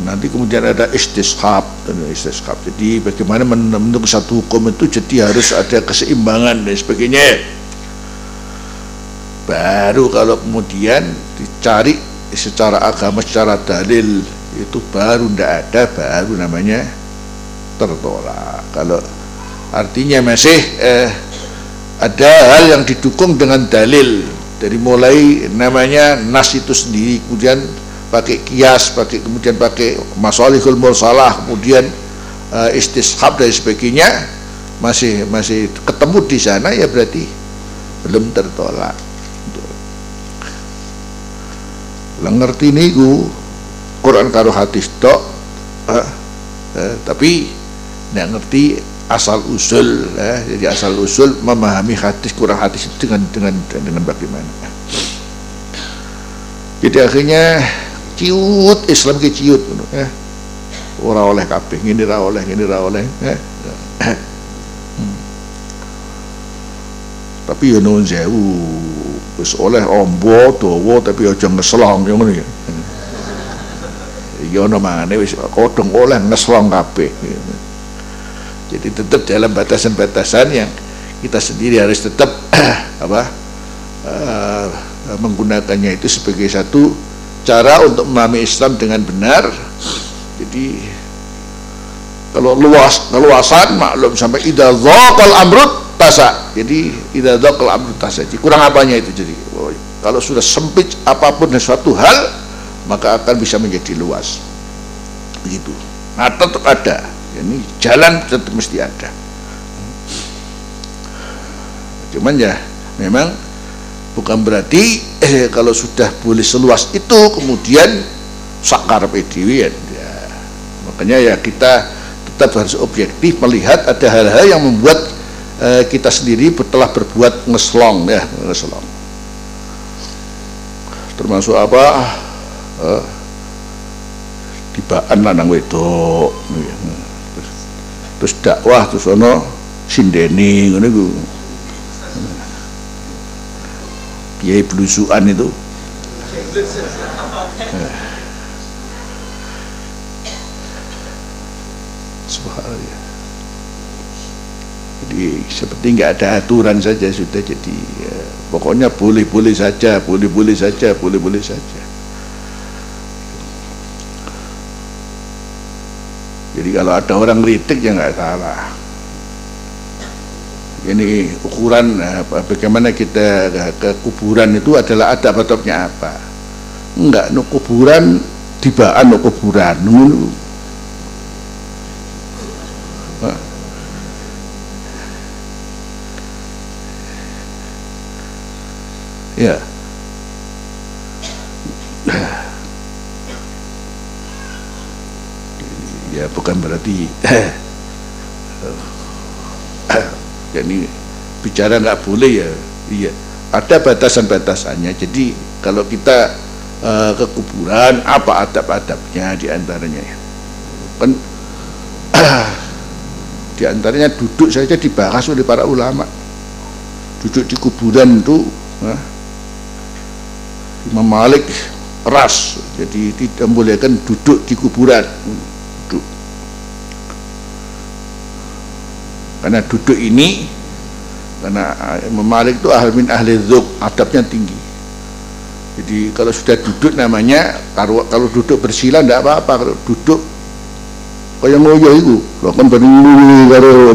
nanti kemudian ada istishab dan istishab. Jadi bagaimana menentukan satu hukum itu jadi harus ada keseimbangan dan sebagainya. Baru kalau kemudian dicari secara agama secara dalil itu baru tidak ada baru namanya tertolak. Kalau artinya masih eh, ada hal yang didukung dengan dalil. Dari mulai namanya nas itu sendiri kemudian pakai kias pakai kemudian pakai masalihul mursalah kemudian uh, istishab dan sebagainya masih masih ketemu di sana ya berarti belum tertolak. Lah ngerti niku Quran karo hadis tok eh, eh, tapi nggak ngerti asal usul eh, jadi asal usul memahami hadis kurang hadis dengan dengan dengan bagaimana jadi akhirnya ciut Islam ke ciut eh. ora oleh kabeh ngene ra oleh ngene ra oleh eh. hmm. tapi ya nuwun sewu wis oleh ombo dawa tapi aja ngeslong ngono ya ya ono maneh wis kodong oleh ngeslong kabeh jadi tetap dalam batasan-batasan yang kita sendiri harus tetap apa uh, menggunakannya itu sebagai satu cara untuk memahami Islam dengan benar. Jadi kalau luas keluasan maklum sampai idza dzaqal amrut tasa jadi idza dzaqal amrut tasa jadi kurang apanya itu jadi oh, kalau sudah sempit apa pun suatu hal maka akan bisa menjadi luas. Begitu. Nah tetap ada ini jalan tetap mesti ada. Cuman ya memang bukan berarti eh, kalau sudah boleh seluas itu kemudian sakar PDW ya. makanya ya kita tetap harus objektif melihat ada hal-hal yang membuat eh, kita sendiri telah berbuat ngeslong ya ngeslong. Termasuk apa? Eh, tibaan lanang wedok terus dakwah terus ono sindeni ngono iku kiai belusuan itu Subhanallah. Jadi seperti nggak ada aturan saja sudah jadi ya, pokoknya boleh-boleh saja, boleh-boleh saja, boleh-boleh saja. Jadi kalau ada orang kritik ya nggak salah. Ini ukuran bagaimana kita ke kuburan itu adalah ada adabnya apa? Enggak, no kuburan tibaan no kuburan. Nunggu. Ya. Ya bukan berarti jadi bicara nggak boleh ya. Iya ada batasan-batasannya. Jadi kalau kita uh, ke kuburan apa adab-adabnya di antaranya ya? Kan di antaranya duduk saja dibahas oleh para ulama. Duduk di kuburan itu uh, Imam Malik ras. Jadi tidak bolehkan duduk di kuburan karena duduk ini karena Imam Malik itu ahli min ahli dzuk adabnya tinggi. Jadi kalau sudah duduk namanya kalau, kalau duduk bersila tidak apa-apa kalau duduk kayak ngoyo itu kan banding karo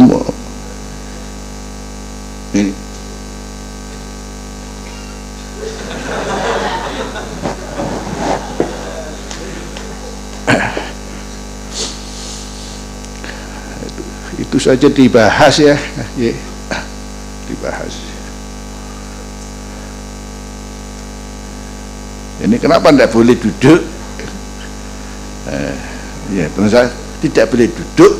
ini itu saja dibahas ya, ya dibahas. Ini kenapa tidak boleh duduk? Eh, ya saya tidak boleh duduk.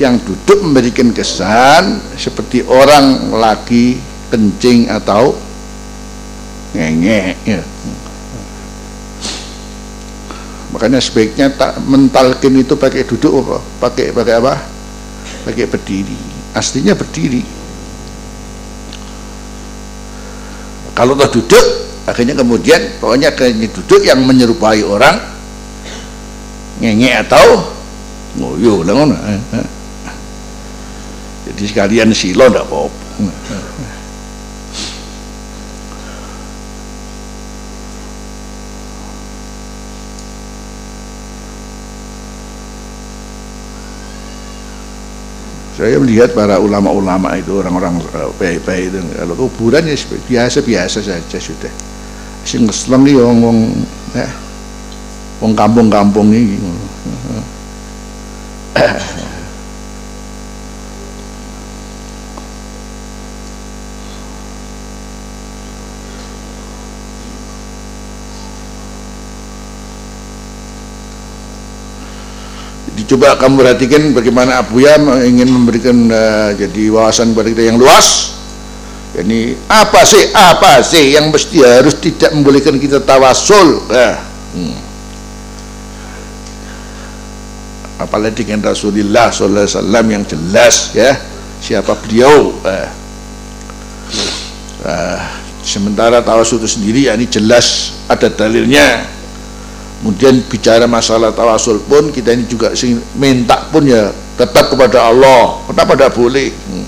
Yang duduk memberikan kesan seperti orang lagi kencing atau ngenge ya. makanya sebaiknya tak mentalkin itu pakai duduk pakai pakai apa pakai berdiri. Aslinya berdiri. Kalau toh duduk akhirnya kemudian pokoknya akhirnya duduk yang menyerupai orang ngenge atau ngoyo lah eh, eh. jadi sekalian silo ndak apa-apa saya melihat para ulama-ulama itu orang-orang eh, baik-baik itu. Kalau kuburan ya biasa-biasa saja sudah. Sing Islam nih wong ya wong kampung-kampung ini coba kamu perhatikan bagaimana Abuya ingin memberikan uh, jadi wawasan kepada kita yang luas. Ini apa sih apa sih yang mesti harus tidak membolehkan kita tawasul? Nah, hmm. apalagi dengan Rasulullah SAW yang jelas ya. Siapa beliau? Uh, uh, sementara tawasul itu sendiri ya ini jelas ada dalilnya kemudian bicara masalah tawasul pun kita ini juga sing minta pun ya tetap kepada Allah kenapa tidak boleh hmm.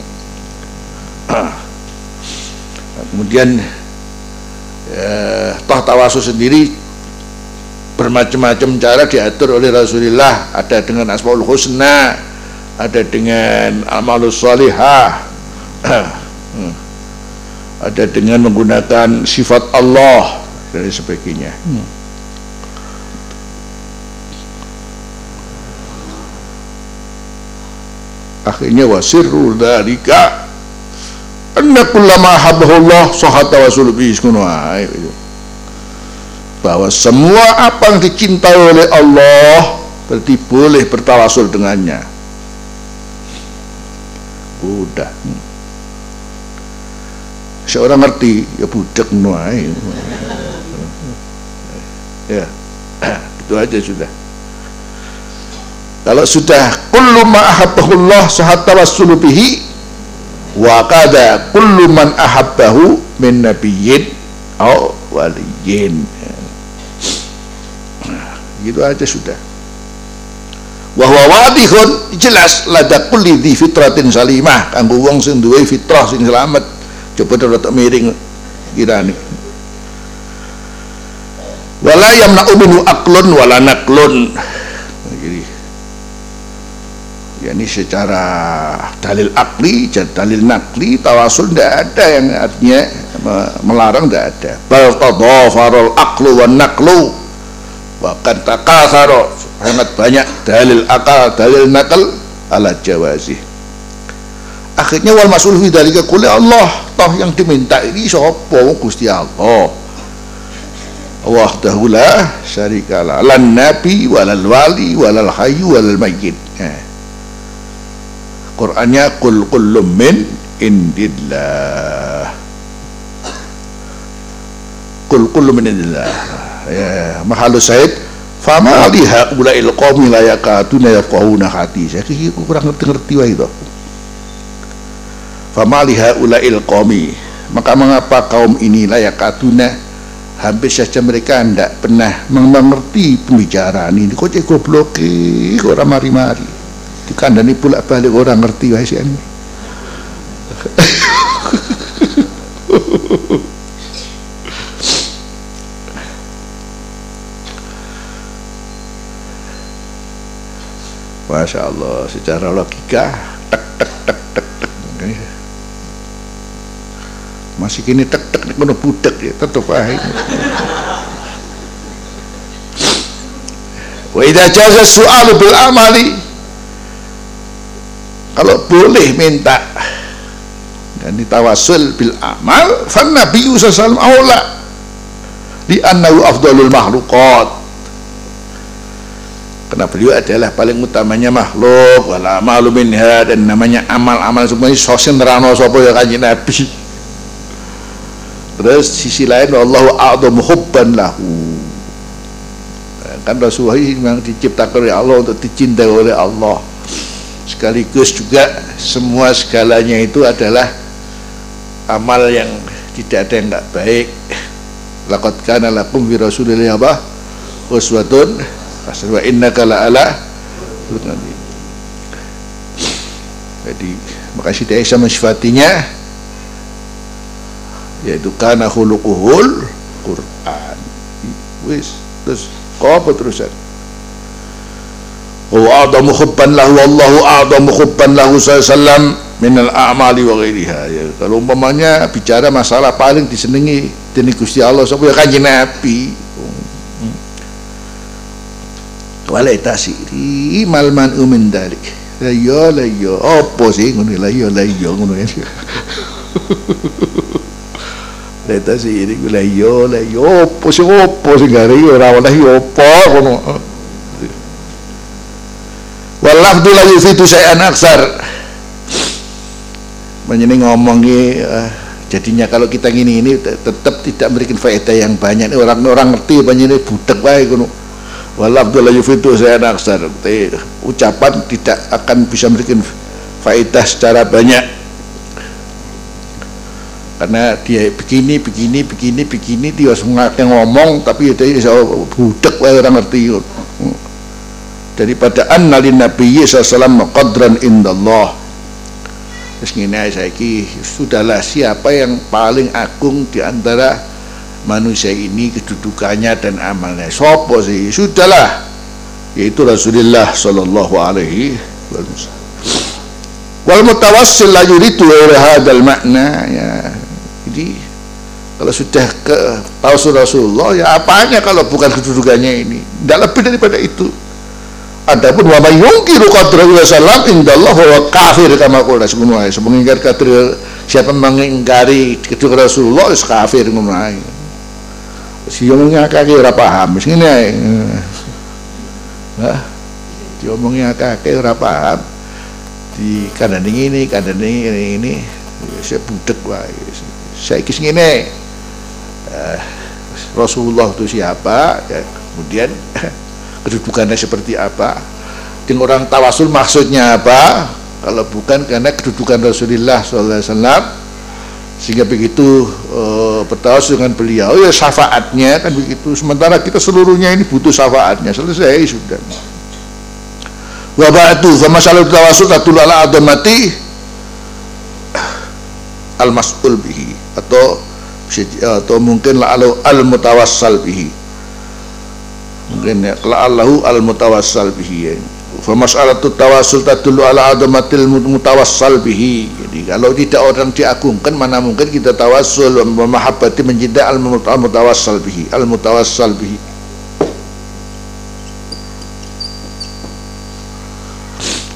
kemudian eh, toh tawasul sendiri bermacam-macam cara diatur oleh Rasulullah ada dengan asmaul husna ada dengan amalus salihah hmm. ada dengan menggunakan sifat Allah dan sebagainya hmm. Akhirnya wasirru dzalika anna kullama habbahullah sahata wasul bi bahwa semua apa yang dicintai oleh Allah berarti boleh bertawasul dengannya. Udah seorang ngerti ya budak nuai ya. Itu aja sudah kalau sudah kullu ma ahabbahullah sahat tawassulu bihi wa kada kullu man ahabbahu min nabiyyin au waliyin nah, gitu aja sudah. Wa huwa wadihun jelas lada kulli di fitratin salimah. Kanggo wong sing duwe fitrah sing selamat coba rada miring kirane. Wala yamna'u minhu aqlun wala naqlun ya ini secara dalil akli dalil nakli tawasul tidak ada yang artinya melarang tidak ada. Bal tadafarul aklu wan naklu bahkan takasaro sangat banyak dalil akal dalil nakal ala jawazi akhirnya wal masul fi dalika Allah toh yang diminta ini sapa Gusti Allah. Wahdahu la syarikalah lan nabi walal wali walal hayyu walal mayyit. Qur'annya kul kullum min indillah. Kul kullum min indillah. Ya mahalus said fama liha ulail qawmi la yakatuna yafqahuna hati. Saya kira kurang ngerti-ngerti wae itu. Fama liha ulail qawmi. Maka mengapa kaum ini layak katuna hampir saja mereka tidak pernah mengerti pembicaraan ini. Kok goblok kok mari-mari dikandani pula balik orang ngerti wae sih Masya Allah secara logika tek tek tek tek tek masih kini tek tek nek mana budak ya tetap aja wa idza jaza su'alu bil amali kalau boleh minta dan ditawasul bil amal fan nabi sallallahu aula. Di annahu afdalul makhluqat. Karena beliau adalah paling utamanya makhluk wala malu minha dan namanya amal-amal semuanya sosin nerano sapa ya kanjeng nabi. Terus sisi lain wallahu a'dhamu hubban lahu. Kan Rasulullah memang diciptakan oleh Allah untuk dicintai oleh Allah sekaligus juga semua segalanya itu adalah amal yang tidak ada yang tidak baik. Laqad kana lakum fi rasulillahi apa? Uswatun hasanah. Wa innaka la ala jadi makasih dia sama sifatinya yaitu kana khuluquhul Quran. Wis terus kau apa terusan wa a'damu hubban lahu wallahu a'damu hubban lahu sallallahu min al-a'mali wa ya kalau umpamanya bicara masalah paling disenangi dening Gusti Allah sapa ya? Kanjeng Nabi. Wala tasiri malman umin dalik la yo la yo opo sih ngono? La yo la yo ngono. Ya la tasiri la yo la yo opo sih opo sih? Ora opo ngono walafdu la yufidu syai'an aksar. Menyeneng ngomongi uh, jadinya kalau kita gini ini tetap tidak memberikan faedah yang banyak. Orang-orang ngerti banyak ini budak baik kuno la yufidu syai'an aksar. Ucapan tidak akan bisa memberikan faedah secara banyak. Karena dia begini begini begini begini dia semua ngomong tapi dia budak baik orang ngerti daripada annalin nabiyyi sallallahu qadran indallah. Terus ngene saiki sudahlah siapa yang paling agung di antara manusia ini kedudukannya dan amalnya? Sopo sih? Sudahlah yaitu Rasulullah sallallahu alaihi wasallam. Wal mutawassil la yuridu hadal makna ya jadi kalau sudah ke Rasulullah ya apanya kalau bukan kedudukannya ini? Tidak lebih daripada itu Adapun wa may yungkiru qadrahu wa sallam indallah wa kafir kama qulna semono ae. Mengingkar kadir siapa mengingkari kedudukan Rasulullah is kafir ngono ae. Si akake ora paham, ngene ae. Nah, diomongi akake ora paham. Di kandhane ini, kandhane ini, ini saya budek wae. Saya kis ngene. Uh, Rasulullah itu siapa? Ya, kemudian kedudukannya seperti apa? Dan orang tawasul maksudnya apa? Kalau bukan karena kedudukan Rasulullah SAW sehingga begitu e, bertawasul dengan beliau ya syafaatnya kan begitu. Sementara kita seluruhnya ini butuh syafaatnya. Selesai sudah. Wa ba'du fa masalah tawasul tatul ala adamati al mas'ul bihi. Atau atau mungkin la al mutawassal bihi mungkin ya la'allahu al mutawassal bihi. Ya. fa mas'alatu tawassul tadullu ala adamatil mutawassal bihi. Jadi kalau tidak orang diagungkan mana mungkin kita tawassul mahabbati mencintai al mutawassal bihi al mutawassal bihi.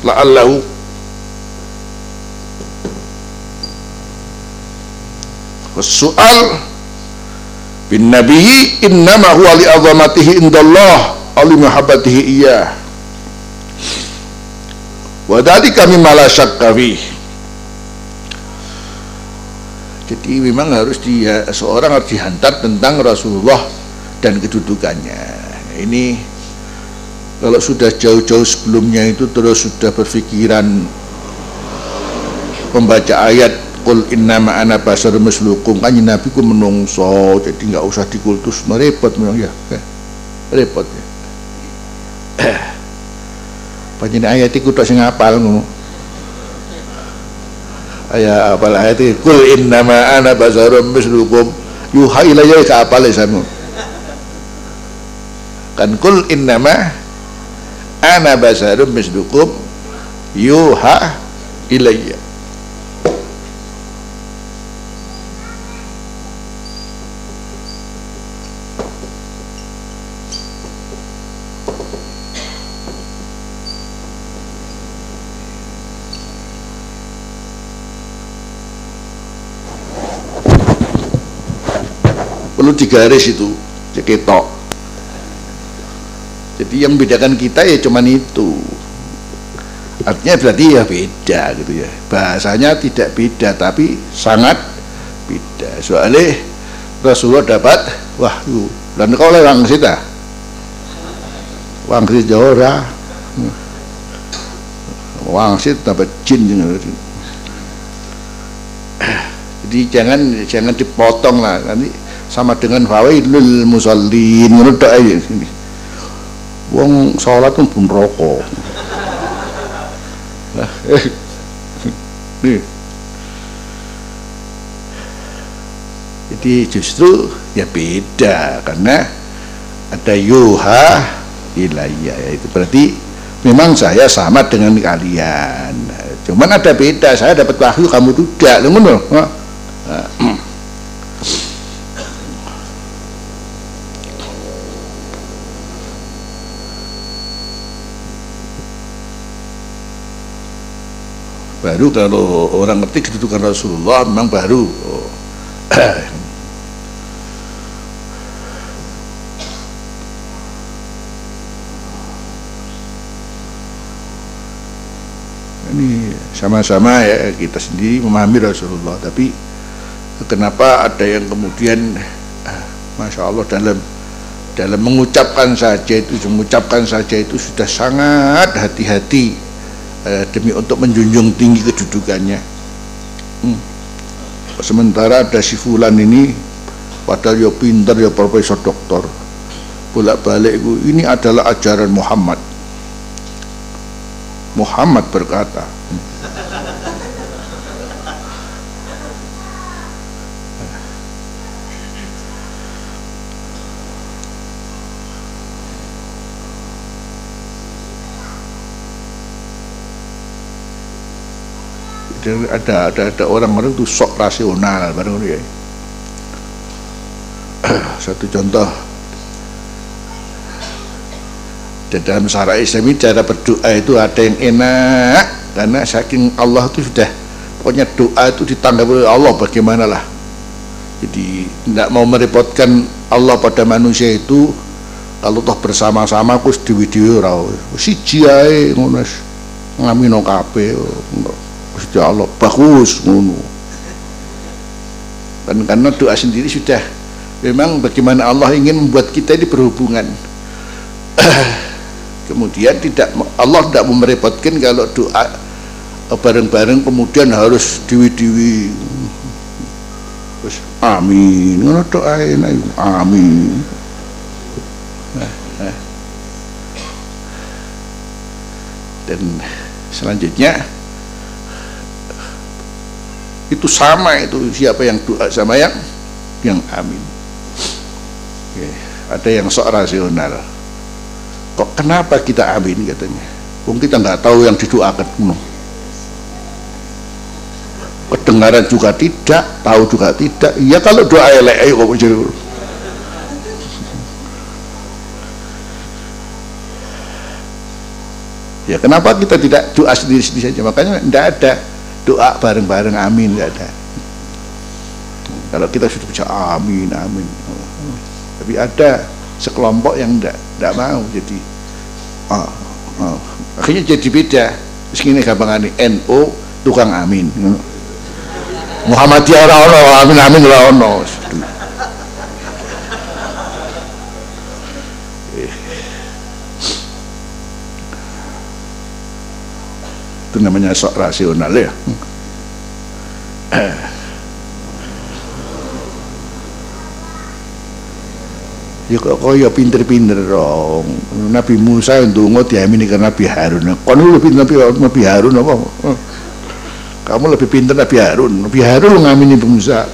La'allahu. Soal bin nabiyyi innama huwa li azamatihi indallah ali mahabbatihi iya wa dzalika mimma la syakka jadi memang harus dia seorang harus dihantar tentang Rasulullah dan kedudukannya. Ini kalau sudah jauh-jauh sebelumnya itu terus sudah berpikiran membaca ayat Kul inna ma'ana basar mislukum. Kan Nabi ku menungso jadi nggak usah dikultus. Merepot memang ya. Repot ya. Panjang ayat itu tak sing apal ngono. Ayat apal ayat itu kul inna ma'ana basar mislukum. Yuha ilayya ka apal sanu kan kul inna ma ana basarum mislukum. Yuha ilayya digaris itu ceketok jadi yang membedakan kita ya cuman itu. Artinya berarti ya beda gitu ya. Bahasanya tidak beda tapi sangat beda. Soalnya Rasulullah dapat wahyu dan kau oleh sita wangsit jora wangsit dapat jin jadi jangan jangan dipotong lah. Nanti sama dengan fawailul musallin. Ngono tok ae. Sini wong salat pun rokok nih. Jadi justru ya beda karena ada yuha ilayya itu berarti memang saya sama dengan kalian. Cuman ada beda saya dapat wahyu kamu tidak. Ngono baru kalau orang ngerti kedudukan Rasulullah memang baru oh. ini sama-sama ya kita sendiri memahami Rasulullah tapi kenapa ada yang kemudian Masya Allah dalam dalam mengucapkan saja itu mengucapkan saja itu sudah sangat hati-hati eh, demi untuk menjunjung tinggi kedudukannya. Hmm. sementara ada si Fulan ini padahal ya pintar ya profesor doktor. Bolak balik ini adalah ajaran Muhammad. Muhammad berkata ada ada ada orang-orang itu sok rasional barang ya. Satu contoh. Dan dalam syara Islam ini cara berdoa itu ada yang enak. Karena saking Allah itu sudah pokoknya doa itu ditanggapi oleh Allah bagaimanalah jadi tidak mau merepotkan Allah pada manusia itu kalau toh bersama-sama kus dewi dewi rau. Si jiai ngamino kape Gusti Allah bagus ngono. Dan karena doa sendiri sudah memang bagaimana Allah ingin membuat kita ini berhubungan. Kemudian tidak Allah tidak merepotkan kalau doa bareng-bareng kemudian harus diwi-diwi. Terus amin. Ngono doa amin. Dan selanjutnya itu sama itu siapa yang doa sama yang yang amin. Oke. ada yang sok rasional. Kok kenapa kita amin katanya? Wong kita nggak tahu yang didoakan no. kedengaran juga tidak tahu juga tidak. Ya kalau doa elek ayo kok jadi ya kenapa kita tidak doa sendiri-sendiri saja? Makanya tidak ada doa bareng-bareng amin tidak ada. Kalau kita sudah baca amin amin. Tapi ada sekelompok yang tidak tidak mau jadi oh, oh. akhirnya jadi beda. Segini gampang ini NO tukang amin. Muhammadiyah ora ono amin amin ora itu namanya sok rasional ya. Ya kok kaya pinter-pinter dong Nabi Musa ndonga diamini karena Nabi Harun. Kon lebih Nabi Nabi Harun apa? Kamu lebih pinter Nabi Harun. Nabi Harun ngamini Musa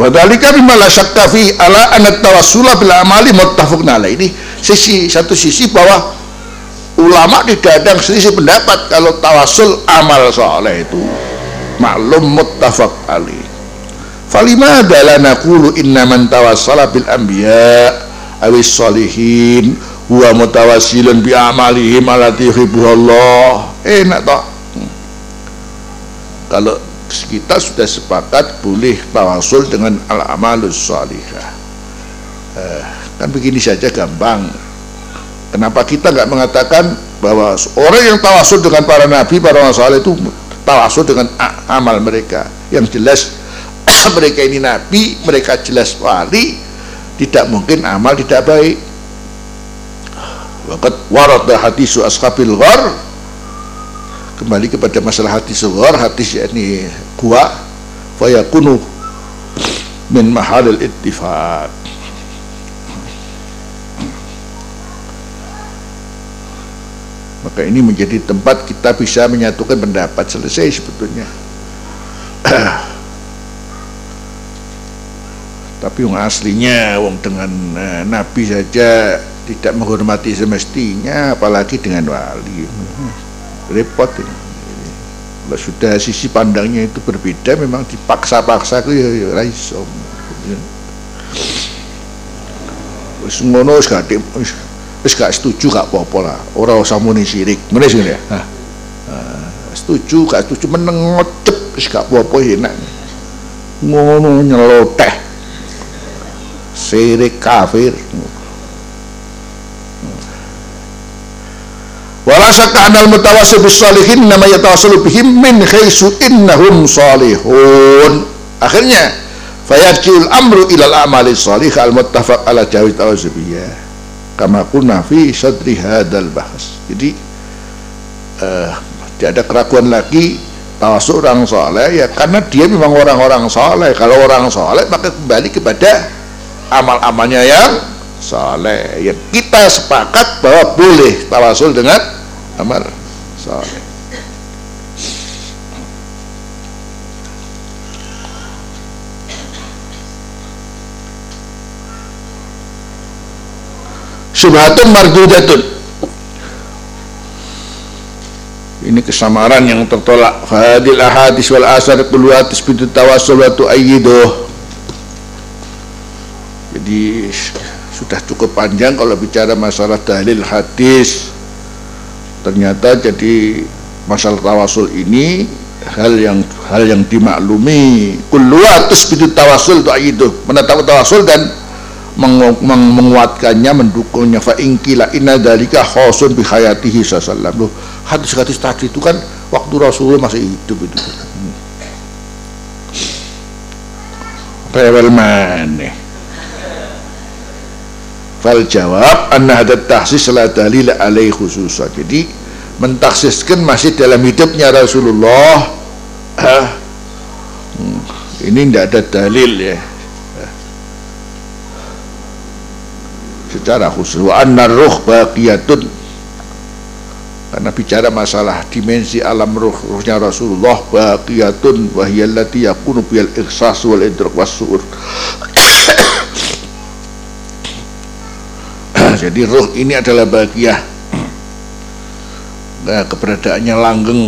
Wadhalika bima la syakka fi ala anna tawassula bil amali muttafaqun alaih. Ini sisi satu sisi bahwa ulama tidak ada selisih pendapat kalau tawasul amal soleh itu maklum muttafaq alaih. Falima adalah naqulu inna man tawassala bil anbiya awis salihin huwa mutawassilun bi amalihim alati Allah. Enak toh. Hmm. Kalau kita sudah sepakat boleh tawasul dengan al-amalus salihah. Eh, kan begini saja gampang. Kenapa kita nggak mengatakan bahwa orang yang tawasul dengan para nabi para salih itu tawasul dengan amal mereka? Yang jelas mereka ini nabi mereka jelas wali tidak mungkin amal tidak baik. Waqat warada hadisu ashabil ghar kembali kepada masalah hati sughar hadis yakni kuwa fayakunu min mahalil ittifaq. Maka ini menjadi tempat kita bisa menyatukan pendapat. Selesai sebetulnya. Tapi yang aslinya wong dengan eh, nabi saja tidak menghormati semestinya apalagi dengan wali repot ini. Kalau sudah sisi pandangnya itu berbeda memang dipaksa-paksa itu ya, ya raiso wis ngono wis gak wis wis gak setuju gak apa-apa lah. Ora usah muni sirik. Ngene sing ya nah, setuju gak setuju meneng ngocep wis gak apa-apa enak ngono nyeloteh. Sirik kafir wala syakka anal mutawassil bis salihin nama yatawassalu bihim min khaisu innahum salihun. Akhirnya fayarjiul amru ilal amali salih al muttafaq ala jawi tawasubiyah kama kunna fi sadri hadal bahas. Jadi uh, tidak ada keraguan lagi tawasul orang soleh ya karena dia memang orang-orang soleh kalau orang soleh maka kembali kepada amal-amalnya yang soleh yang kita sepakat bahwa boleh tawasul dengan amal soleh subhatun mardudatun ini kesamaran yang tertolak. Fadil ahadis wal asar keluar tisbitu tawassul wa tu'ayyiduh. Jadi sudah cukup panjang kalau bicara masalah dalil hadis. Ternyata jadi masalah tawasul ini hal yang hal yang dimaklumi. Kullu tusbitu tawassul tu'ayyiduh menetap tawasul dan meng meng menguatkannya mendukungnya. Fa ingkila inna dalika khosun bi hayatihi sallallahu hadis-hadis tadi itu kan waktu Rasulullah masih hidup itu. Hmm. rewel fal jawab anna hadat tahsis la dalil alaihi khususa jadi mentaksiskan masih dalam hidupnya Rasulullah. Hmm, ini tidak ada dalil ya. Secara khusus wa anna ruh baqiyatun. Karena bicara masalah dimensi alam ruh ruhnya Rasulullah baqiyatun wa hiya allati yakunu bil ikhsas wal idrak was suur jadi ruh ini adalah bagian nah, keberadaannya langgeng.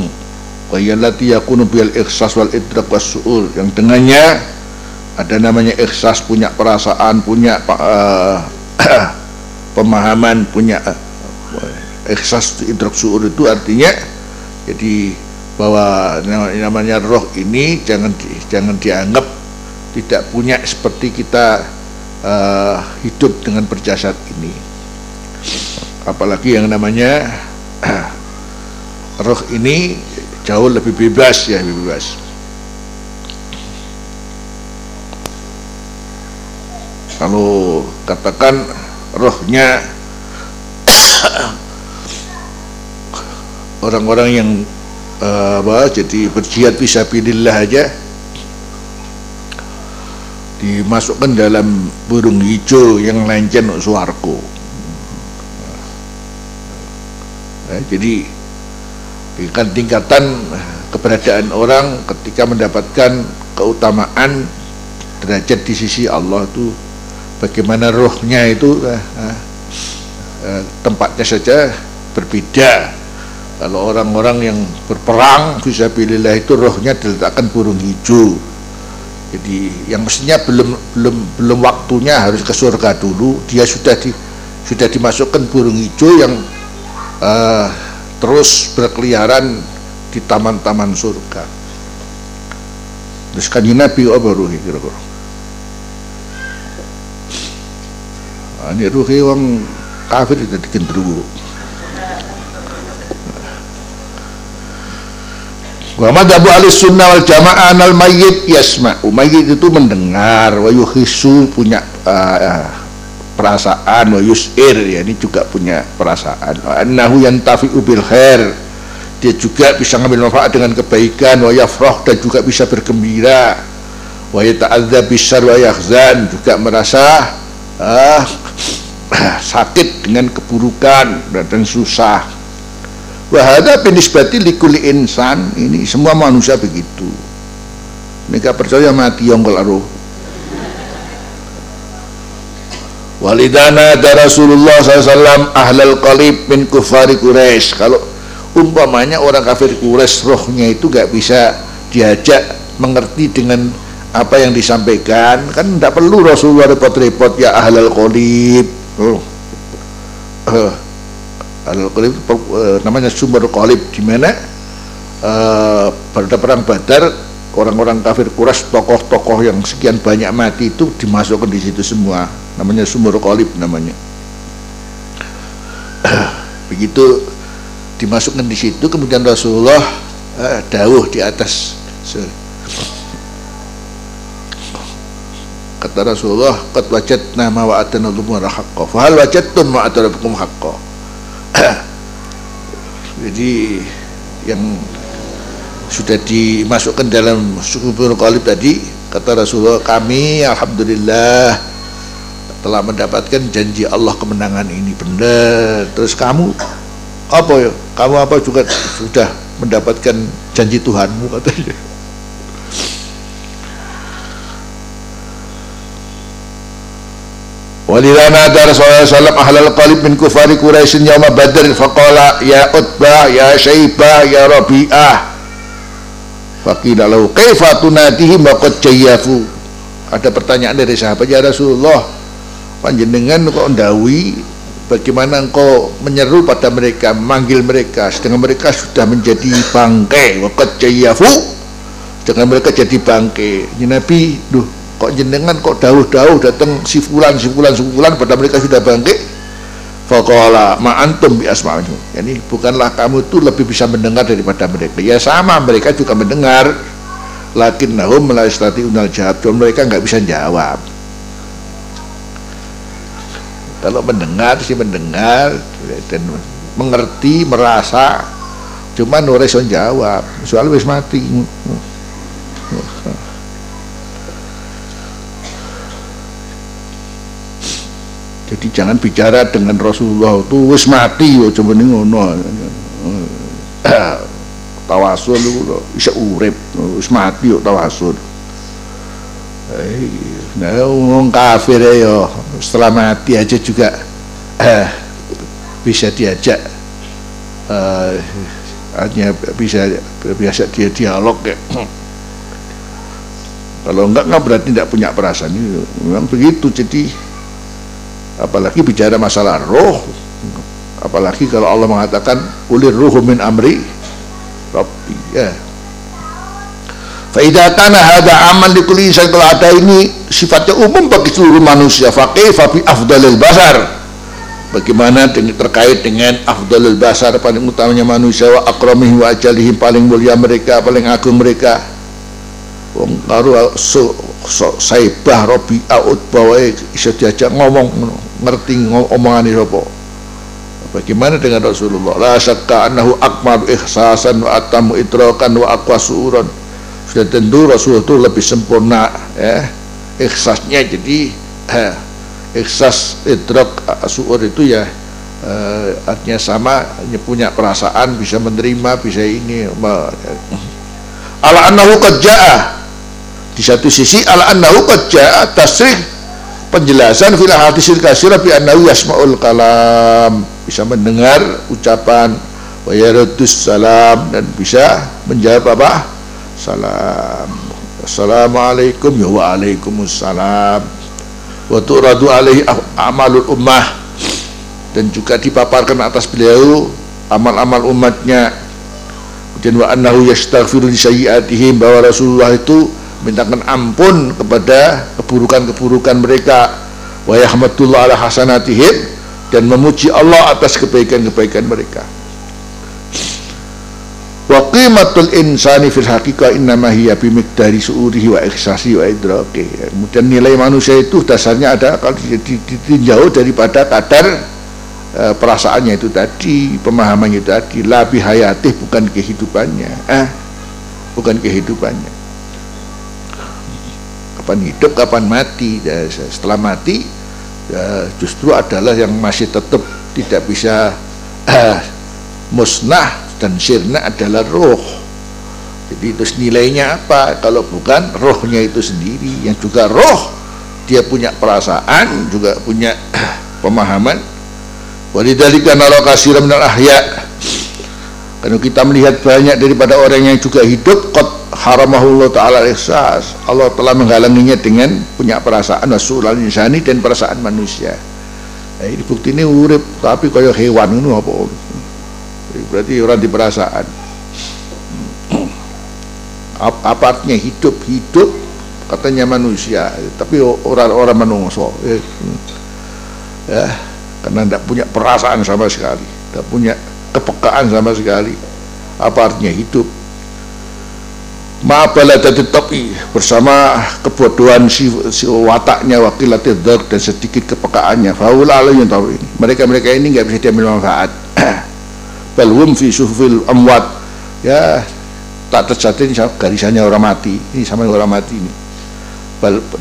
Wa hiya allati yakunu bil ikhsas wal idrak was yang dengannya ada namanya ikhsas punya perasaan punya uh, pemahaman punya uh, ikhsas idrak suur itu artinya jadi bahwa namanya roh ini jangan jangan dianggap tidak punya seperti kita uh, hidup dengan berjasad ini apalagi yang namanya roh ini jauh lebih bebas ya lebih bebas. Kalau katakan rohnya orang-orang yang uh, apa jadi berjihad fisabilillah aja dimasukkan dalam burung hijau yang lencen suarko nah, jadi tingkatan tingkatan keberadaan orang ketika mendapatkan keutamaan derajat di sisi Allah itu bagaimana rohnya itu eh, eh, eh, tempatnya saja berbeda. Kalau orang-orang yang berperang fisabilillah itu rohnya diletakkan burung hijau. Jadi yang mestinya belum belum belum waktunya harus ke surga dulu. Dia sudah di sudah dimasukkan burung hijau yang uh, terus berkeliaran di taman-taman surga. Terus kan Nabi rohi kira-kira? Ini ruhi wong kafir jadi gendruwo. Wa madhabu ahli sunnah wal jamaah al mayyit yasma'u. Mayyit itu mendengar Wa yuhisu punya uh, perasaan Wa yus'ir. Ya ini juga punya perasaan. Wa annahu yantafi'u bil khair. Dia juga bisa ngambil manfaat dengan kebaikan Wa yafrah dan juga bisa bergembira. Wa yata'adza bisar wa yakhzan. Juga merasa uh, sakit dengan keburukan dan susah. Wahada binisbati likuli insan. Ini semua manusia begitu. Mereka percaya mati yang kalau walidana ada Rasulullah SAW ahlal qalib min kufari Quraisy kalau umpamanya orang kafir Quraisy rohnya itu gak bisa diajak mengerti dengan apa yang disampaikan. Kan tidak perlu Rasulullah repot-repot ya ahlal qalib. Oh. uh, ahlal qalib uh, namanya sumber qalib di mana? Uh, pada perang Badar orang-orang kafir kuras tokoh-tokoh yang sekian banyak mati itu dimasukkan di situ semua. Namanya sumber qalib namanya. Begitu dimasukkan di situ kemudian Rasulullah uh, dawuh di atas. Kata Rasulullah qad wajadna ma wa'adana Rabbuna haqqan fa hal wajadtum ma wa'adana rabbukum haqqan jadi yang sudah dimasukkan dalam suku Bani Qalib tadi kata Rasulullah kami alhamdulillah telah mendapatkan janji Allah kemenangan ini. Benar. Terus kamu apa ya? Kamu apa juga sudah mendapatkan janji Tuhanmu katanya. Walidha nada Rasulullah SAW ahlal qalib min kufari Quraisyin yawma badr faqala ya utbah ya syaibah ya rabi'ah faqila wa qad jayyafu? Ada pertanyaan dari sahabat ya Rasulullah panjenengan kok ndawi? Bagaimana engkau menyeru pada mereka memanggil mereka? Sedangkan mereka sudah menjadi bangkai wa qad sedangkan mereka jadi bangkai. Ini Nabi duh kok jenengan kok dawuh-dawuh datang si fulan si fulan si fulan pada mereka sudah bangkit faqala ma antum bi asma'u yani bukanlah kamu itu lebih bisa mendengar daripada mereka. Ya sama mereka juga mendengar. Lakin nahum la unal jawab cuma mereka nggak bisa jawab. Kalau mendengar sih mendengar. Dan mengerti merasa. Cuma nureson jawab. Soal wis mati jadi jangan bicara dengan Rasulullah itu wis mati yo coba ngono. Tawasul itu bisa urip wis mati yo tawasul. Nah ngomong kafir ya setelah mati aja juga eh, bisa diajak eh, hanya bisa biasa dia dialog ya. Kalau enggak enggak berarti tidak punya perasaan. Memang begitu jadi apalagi bicara masalah roh. Apalagi kalau Allah mengatakan ulir ruhu min amri Rabbi. Ya. Faidah tanah ada aman di kulisan kalau ada ini sifatnya umum bagi seluruh manusia fakih fabi afdalil basar. Bagaimana terkait dengan afdalil basar paling utamanya manusia wa akramihi wa ajalihim paling mulia mereka paling agung mereka. Wong karo saibah robi out bawa iso diajak ngomong ngerti omongan sapa? Bagaimana dengan Rasulullah? La syakka annahu akmal ihsasan wa atamu idrakan wa aqwa suran sudah tentu Rasulullah itu lebih sempurna ya. Ihsasnya jadi eh, ihsas idrak suur itu ya eh, artinya sama punya perasaan bisa menerima bisa ini ala annahu qad di satu sisi ala annahu qad jaa tasrih. Penjelasan fil hadisil kasir bi annahu yasmaul kalam. Bisa mendengar ucapan wa yaradus salam dan bisa menjawab apa? Salam. Assalamualaikum ya waalaikumsalam. Wa turadu alaihi amalul ummah. Dan juga dipaparkan atas beliau amal-amal umatnya. Kemudian wa annahu yastaghfiru li sayyi'atihim bahwa Rasulullah itu mintakan ampun kepada keburukan-keburukan mereka. Wa yahmadullah ala hasanatihim dan memuji Allah atas kebaikan-kebaikan mereka. Wa qimatul insani fil haqiqah innama hiya bimiqdari su'urihi wa ikhsasi wa idraki. Kemudian nilai manusia itu dasarnya ada kalau ditinjau daripada kadar e, perasaannya itu tadi pemahamannya itu tadi. Labi hayatih bukan kehidupannya. Eh bukan kehidupannya kapan hidup kapan mati. Dan setelah mati ya, justru adalah yang masih tetap tidak bisa uh, musnah dan sirna adalah roh. Jadi itu nilainya apa? Kalau bukan rohnya itu sendiri yang juga roh dia punya perasaan juga punya uh, pemahaman. Walidhalika nara kasiran minal ahya Karena kita melihat banyak daripada orang yang juga hidup qad haramahullah taala ihsas. Allah telah menghalanginya dengan punya perasaan wasulal insani dan perasaan manusia. Nah, ini bukti ini urip tapi kaya hewan itu apa? Berarti orang di perasaan. Apa artinya hidup? Hidup katanya manusia, tapi orang-orang menungso. Ya, karena tidak punya perasaan sama sekali, tidak punya kepekaan sama sekali. Apa artinya hidup? Ma'abala tapi bersama kebodohan si, si wataknya wakilatil dan sedikit kepekaannya. Faula yang tahu ini mereka mereka ini nggak bisa diambil manfaat. Balhum fi sufil amwat. Ya tak terjadi ini garisannya orang mati. Ini sama orang mati ini.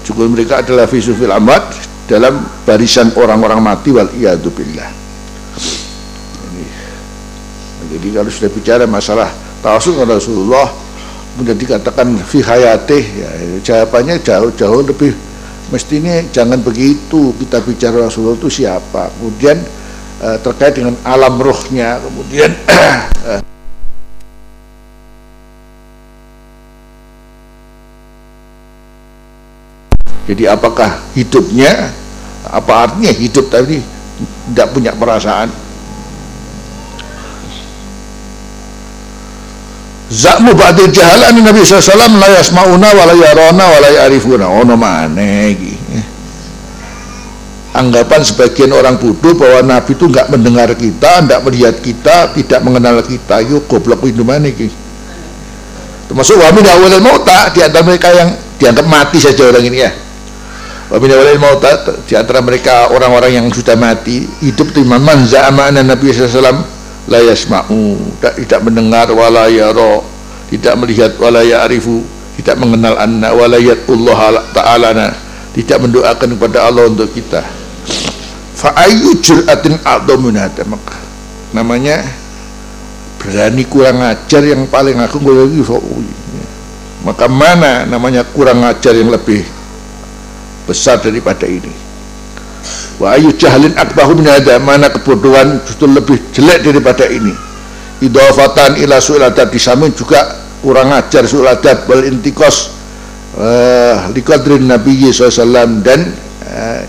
Juga mereka adalah fi sufil amwat dalam barisan orang-orang mati wal iyadu billah jadi kalau sudah bicara masalah tawasul kepada Rasulullah kemudian dikatakan fi hayatih ya, jawabannya jauh-jauh lebih mestinya jangan begitu. Kita bicara Rasulullah itu siapa. Kemudian uh, terkait dengan alam rohnya kemudian uh, jadi apakah hidupnya apa artinya hidup tadi? Tidak punya perasaan Zakmu ba'dil jahalan Nabi SAW la yasma'una wa la yarona wa la ya'rifuna. Ono mana anggapan sebagian orang bodoh bahwa Nabi itu enggak mendengar kita, enggak melihat kita, tidak mengenal kita. Yuk goblok itu mana ini? Termasuk wa min awalil mauta di antara mereka yang dianggap mati saja orang ini ya. Wa min awalil mauta di antara mereka orang-orang yang sudah mati hidup itu man za'ama Nabi SAW la yasma'u. Tidak, mendengar wala yara. Tidak melihat wala ya'rifu. Tidak mengenal anna wala Allah ta'ala tidak mendoakan kepada Allah untuk kita. Fa ayyu jur'atin a'dhamu maka. Namanya berani kurang ajar yang paling aku lagi maka mana namanya kurang ajar yang lebih besar daripada ini wa ayu jahlin akbahu min hada mana kebodohan justru lebih jelek daripada ini. Idofatan ila su'ladat disamin juga kurang ajar su'ladat wal intikos uh, liqadrin nabi SAW dan uh,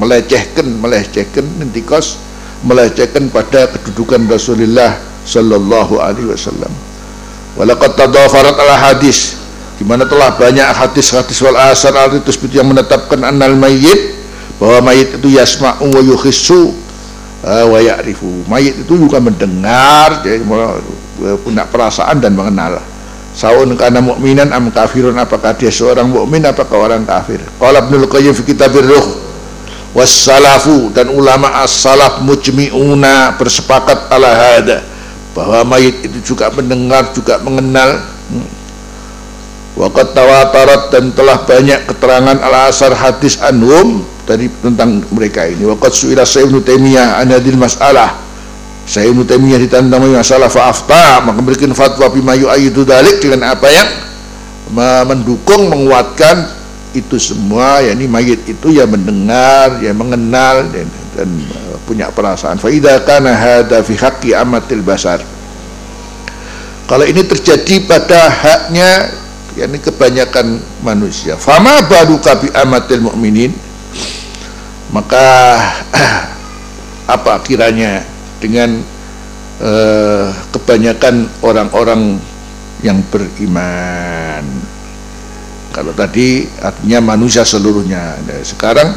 melecehkan melecehkan intikos melecehkan pada kedudukan Rasulullah sallallahu alaihi wasallam. Walaqad tadafarat ala hadis di mana telah banyak hadis-hadis wal asar al yang menetapkan annal mayyit bahwa mayit itu yasma'u wa yukhissu uh, wa ya'rifu. Mayit itu juga mendengar jadi punya perasaan dan mengenal. Saun karena mukminan am kafirun apakah dia seorang mukmin apakah orang kafir? Qala Ibnu Qayyim fi kitabir ruh wassalafu dan ulama as-salaf mujmi'una bersepakat ala hada. Bahwa mayit itu juga mendengar juga mengenal. Hmm. Waqat tawatarat dan telah banyak keterangan al-asar hadis anhum dari tentang mereka ini. Waqad suila Sayyidina Taimiyah an hadil masalah. Sayyidina Taimiyah ditantang masalah fa'afta maka memberikan fatwa bima yu'ayidu dalik dengan apa yang mendukung menguatkan itu semua yakni mayit itu ya mendengar ya mengenal dan, dan uh, punya perasaan. Fa idza kana hada fi haqqi amatil basar. Kalau ini terjadi pada haknya yakni kebanyakan manusia. Fama baru kabi amatil mukminin maka apa kiranya dengan uh, kebanyakan orang-orang yang beriman? Kalau tadi artinya manusia seluruhnya. Nah, sekarang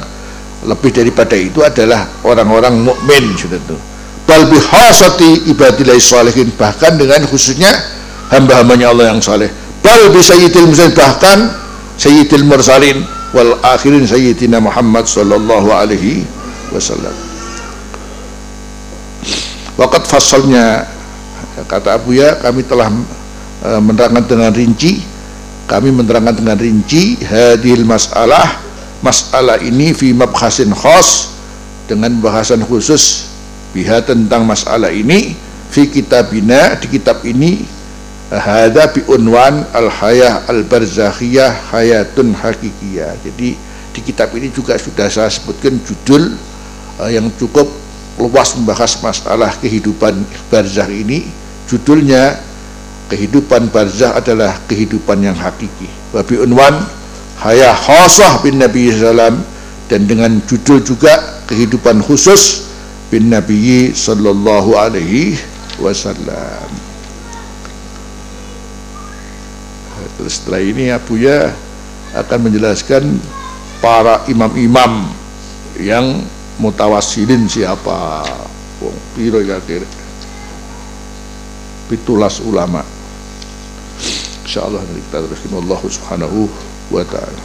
lebih daripada itu adalah orang-orang mukmin sudah itu bal bihasati ibadillah salihin bahkan dengan khususnya hamba-hambanya Allah yang saleh. Bal bi sayyidil bahkan sayyidil mursalin wal akhirin sayyidina Muhammad sallallahu alaihi wasallam. Wakat fasalnya kata Abu ya kami telah e, menerangkan dengan rinci kami menerangkan dengan rinci hadil masalah masalah ini fi mabhasin khas dengan bahasan khusus biha tentang masalah ini fi kitabina di kitab ini Hada bi unwan al hayah al barzakhiyah hayatun hakikiyah. Jadi di kitab ini juga sudah saya sebutkan judul uh, yang cukup luas membahas masalah kehidupan barzakh ini judulnya kehidupan barzah adalah kehidupan yang hakiki wabi unwan hayah khasah bin Nabi Sallam dan dengan judul juga kehidupan khusus bin Nabi Sallallahu Alaihi Wasallam. Terus setelah ini Abu Ya akan menjelaskan para imam-imam yang mutawasilin siapa. Wong piro kira pitulas ulama. Insyaallah kita terus Allah subhanahu wa ta'ala